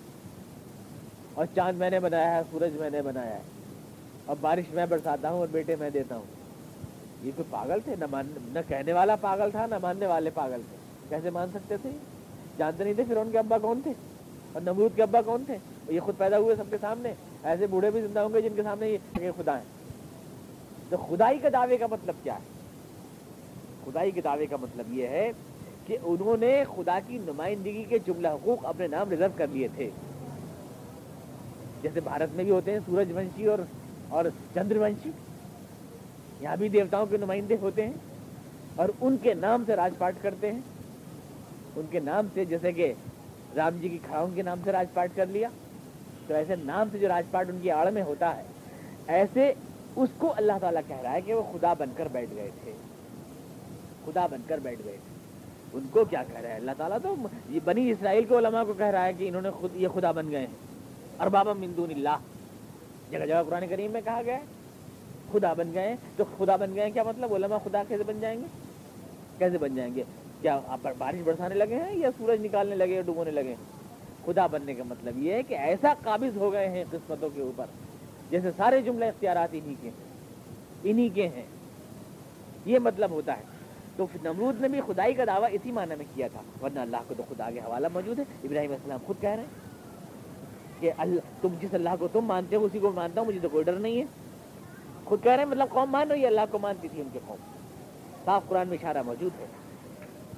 اور چاند میں نے بنایا ہے، سورج میں نے بنایا ہے۔ اور بارش میں برساتا ہوں اور بیٹے میں دیتا ہوں۔ یہ کوئی پاگل تھے؟ نہ مان، نہ کہنے والا پاگل تھا، نہ ماننے والے پاگل تھے۔ کیسے مان سکتے تھے؟ جانتے نہیں تھے پھر ان کے ابا کون تھے؟ اور نمرود کے ابا کون تھے؟ یہ خود پیدا ہوئے سب کے سامنے، ایسے بوڑھے بھی زندہ ہوں گے جن کے سامنے یہ خدا ہیں۔ تو خدائی کے دعوے کا مطلب کیا ہے؟ خدائی کے دعوے کا مطلب یہ ہے کہ انہوں نے خدا کی نمائندگی کے جملہ حقوق اپنے نام ریزرو کر لیے تھے۔ جیسے بھارت میں بھی ہوتے ہیں سورج ونشی اور اور چندر ونشی۔ یہاں بھی دیوتاؤں کے نمائندے ہوتے ہیں اور ان کے نام سے راج پاٹ کرتے ہیں۔ ان کے نام سے جیسے کہ رام جی کی کھڑاؤں کے نام سے راج پاٹ کر لیا۔ تو ایسے نام سے جو راج پاٹ ان کی آڑ میں ہوتا ہے، ایسے اس کو اللہ تعالیٰ کہہ رہا ہے کہ وہ خدا بن کر بیٹھ گئے تھے۔ خدا بن کر بیٹھ گئے تھے۔ ان کو کیا کہہ رہا ہے؟ اللہ تعالیٰ تو یہ بنی اسرائیل کے علماء کو کہہ رہا ہے کہ انہوں نے خود یہ خدا بن گئے۔ ہیں اور بابا مندون اللہ۔ جگہ جگہ قرآن کریم میں کہا گیا ہے، خدا بن گئے ہیں۔ تو خدا بن گئے ہیں کیا مطلب؟ علماء خدا کیسے بن جائیں گے؟ کیسے بن جائیں گے؟ کیا آپ بارش برسانے لگے ہیں یا سورج نکالنے لگے یا ڈبونے لگے ہیں؟ خدا بننے کا مطلب یہ ہے کہ ایسا قابض ہو گئے ہیں قسمتوں کے اوپر، جیسے سارے جملہ اختیارات انہی کے ہیں، انہی کے ہیں۔ یہ مطلب ہوتا ہے۔ تو نمرود نے بھی خدائی کا دعویٰ اسی معنی میں کیا تھا، ورنہ اللہ کو تو خدا کے حوالہ موجود ہے۔ ابراہیم السلام خود کہہ رہے ہیں کہ اللہ، تم جس اللہ کو تم مانتے ہو، اسی کو مانتا ہوں، مجھے تو کوئی ڈر نہیں ہے۔ خود کہہ رہے ہیں مطلب قوم مان رہی ہے، اللہ کو مانتی تھی ان کے قوم۔ صاف قرآن میں اشارہ موجود ہے۔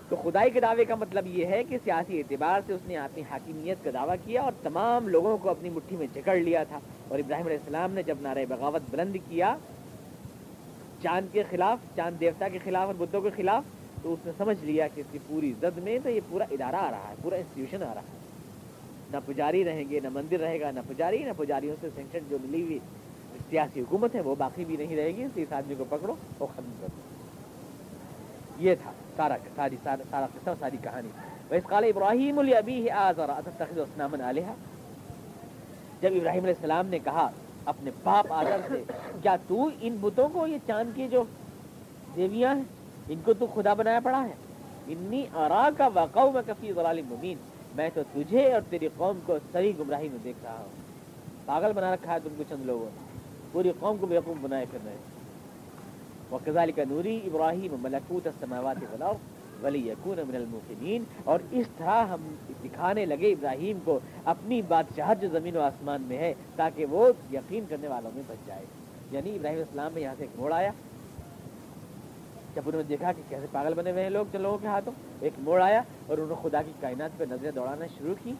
تو خدائی کے دعوے کا مطلب یہ ہے کہ سیاسی اعتبار سے اس نے اپنی حاکمیت کا دعویٰ کیا اور تمام لوگوں کو اپنی مٹھی میں جکڑ لیا تھا اور ابراہیم علیہ السلام نے جب نعرہ بغاوت بلند کیا، چاند کے خلاف، چاند دیوتا کے خلاف اور بدھوں کے خلاف، تو اس نے سمجھ لیا کہ اس کی پوری زد میں تو یہ پورا ادارہ آ رہا ہے، پورا انسٹیٹیوشن آ رہا ہے۔ نہ پجاری رہیں گے، نہ مندر رہے گا، نہ پجاری، نہ پجاریوں سے سینکشن جو ملی ہوئی سیاسی حکومت ہے وہ باقی بھی نہیں رہے گی، اس آدمی کو پکڑو وہ ختم کر دو۔ یہ تھا سارا ساری سارا قصہ ساری کہانی ویس قال ابراہیم البی آزر تخذ علیہ جب ابراہیم علیہ السلام نے کہا، اپنے باپ آزر سے، کیا تو ان بتوں کو، یہ چاند کی جو دیویاں ہیں، ان کو تو خدا بنایا پڑا ہے؟ انی آرا کا واقع میں کفی ضلال مبین. میں تو تجھے اور تیری قوم کو صحیح گمراہی میں دیکھ رہا ہوں۔ پاگل بنا رکھا ہے تم کو چند لوگوں نے۔ پوری قوم کو بیوقوف بنائے پھر رہے وکزال کا نوری ابراہیم ملکوت السماوات والارض ولی یکون من الموقنین اور اس طرح ہم دکھانے لگے ابراہیم کو اپنی بادشاہت جو زمین و آسمان میں ہے تاکہ وہ یقین کرنے والوں میں بچ جائے۔ یعنی ابراہیم اسلام میں یہاں سے ایک موڑ آیا۔ جب انہوں نے دیکھا کہ کیسے پاگل بنے ہوئے ہیں لوگ چند لوگوں کے ہاتھوں، ایک موڑ آیا اور انہوں نے خدا کی کائنات پہ نظریں دوڑانا شروع کی۔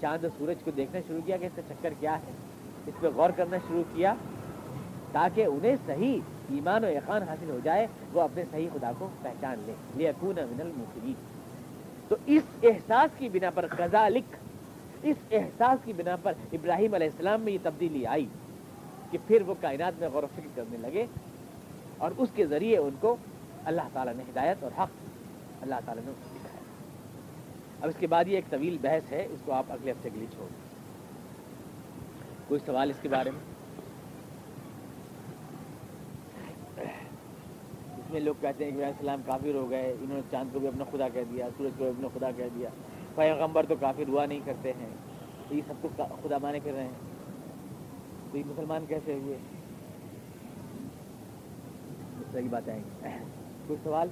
چاند و سورج کو دیکھنا شروع کیا کہ اس کا چکر کیا ہے۔ اس پہ غور کرنا شروع کیا تاکہ انہیں صحیح ایمان و یقان حاصل ہو جائے، وہ اپنے صحیح خدا کو پہچان لیں لیکون من المفرین تو اس احساس کی بنا پر قزا لکھ اس احساس کی بنا پر ابراہیم علیہ السلام میں یہ تبدیلی آئی کہ پھر وہ کائنات میں غور و فکر کرنے لگے اور اس کے ذریعے ان کو اللہ تعالیٰ نے ہدایت اور حق اللہ تعالیٰ نے دکھایا۔ اب اس کے بعد یہ ایک طویل بحث ہے، اس کو آپ اگلے ہفتے کے لیے چھوڑ کوئی سوال اس کے بارے میں؟ اس میں لوگ کہتے ہیں کہ السلام کافر ہو گئے، انہوں نے چاند کو بھی اپنا خدا کہہ دیا، سورج کو بھی اپنا خدا کہہ دیا۔ پیغمبر تو کافر ہوا نہیں کرتے ہیں یہ سب کو خدا مانے پھر رہے ہیں۔ تو یہ مسلمان کیسے ہوئے اس طرح کی باتیں آئیں گی کوئی سوال؟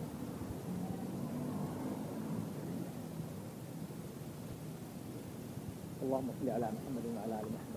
اللهم صل على محمد وعلى ال محمد۔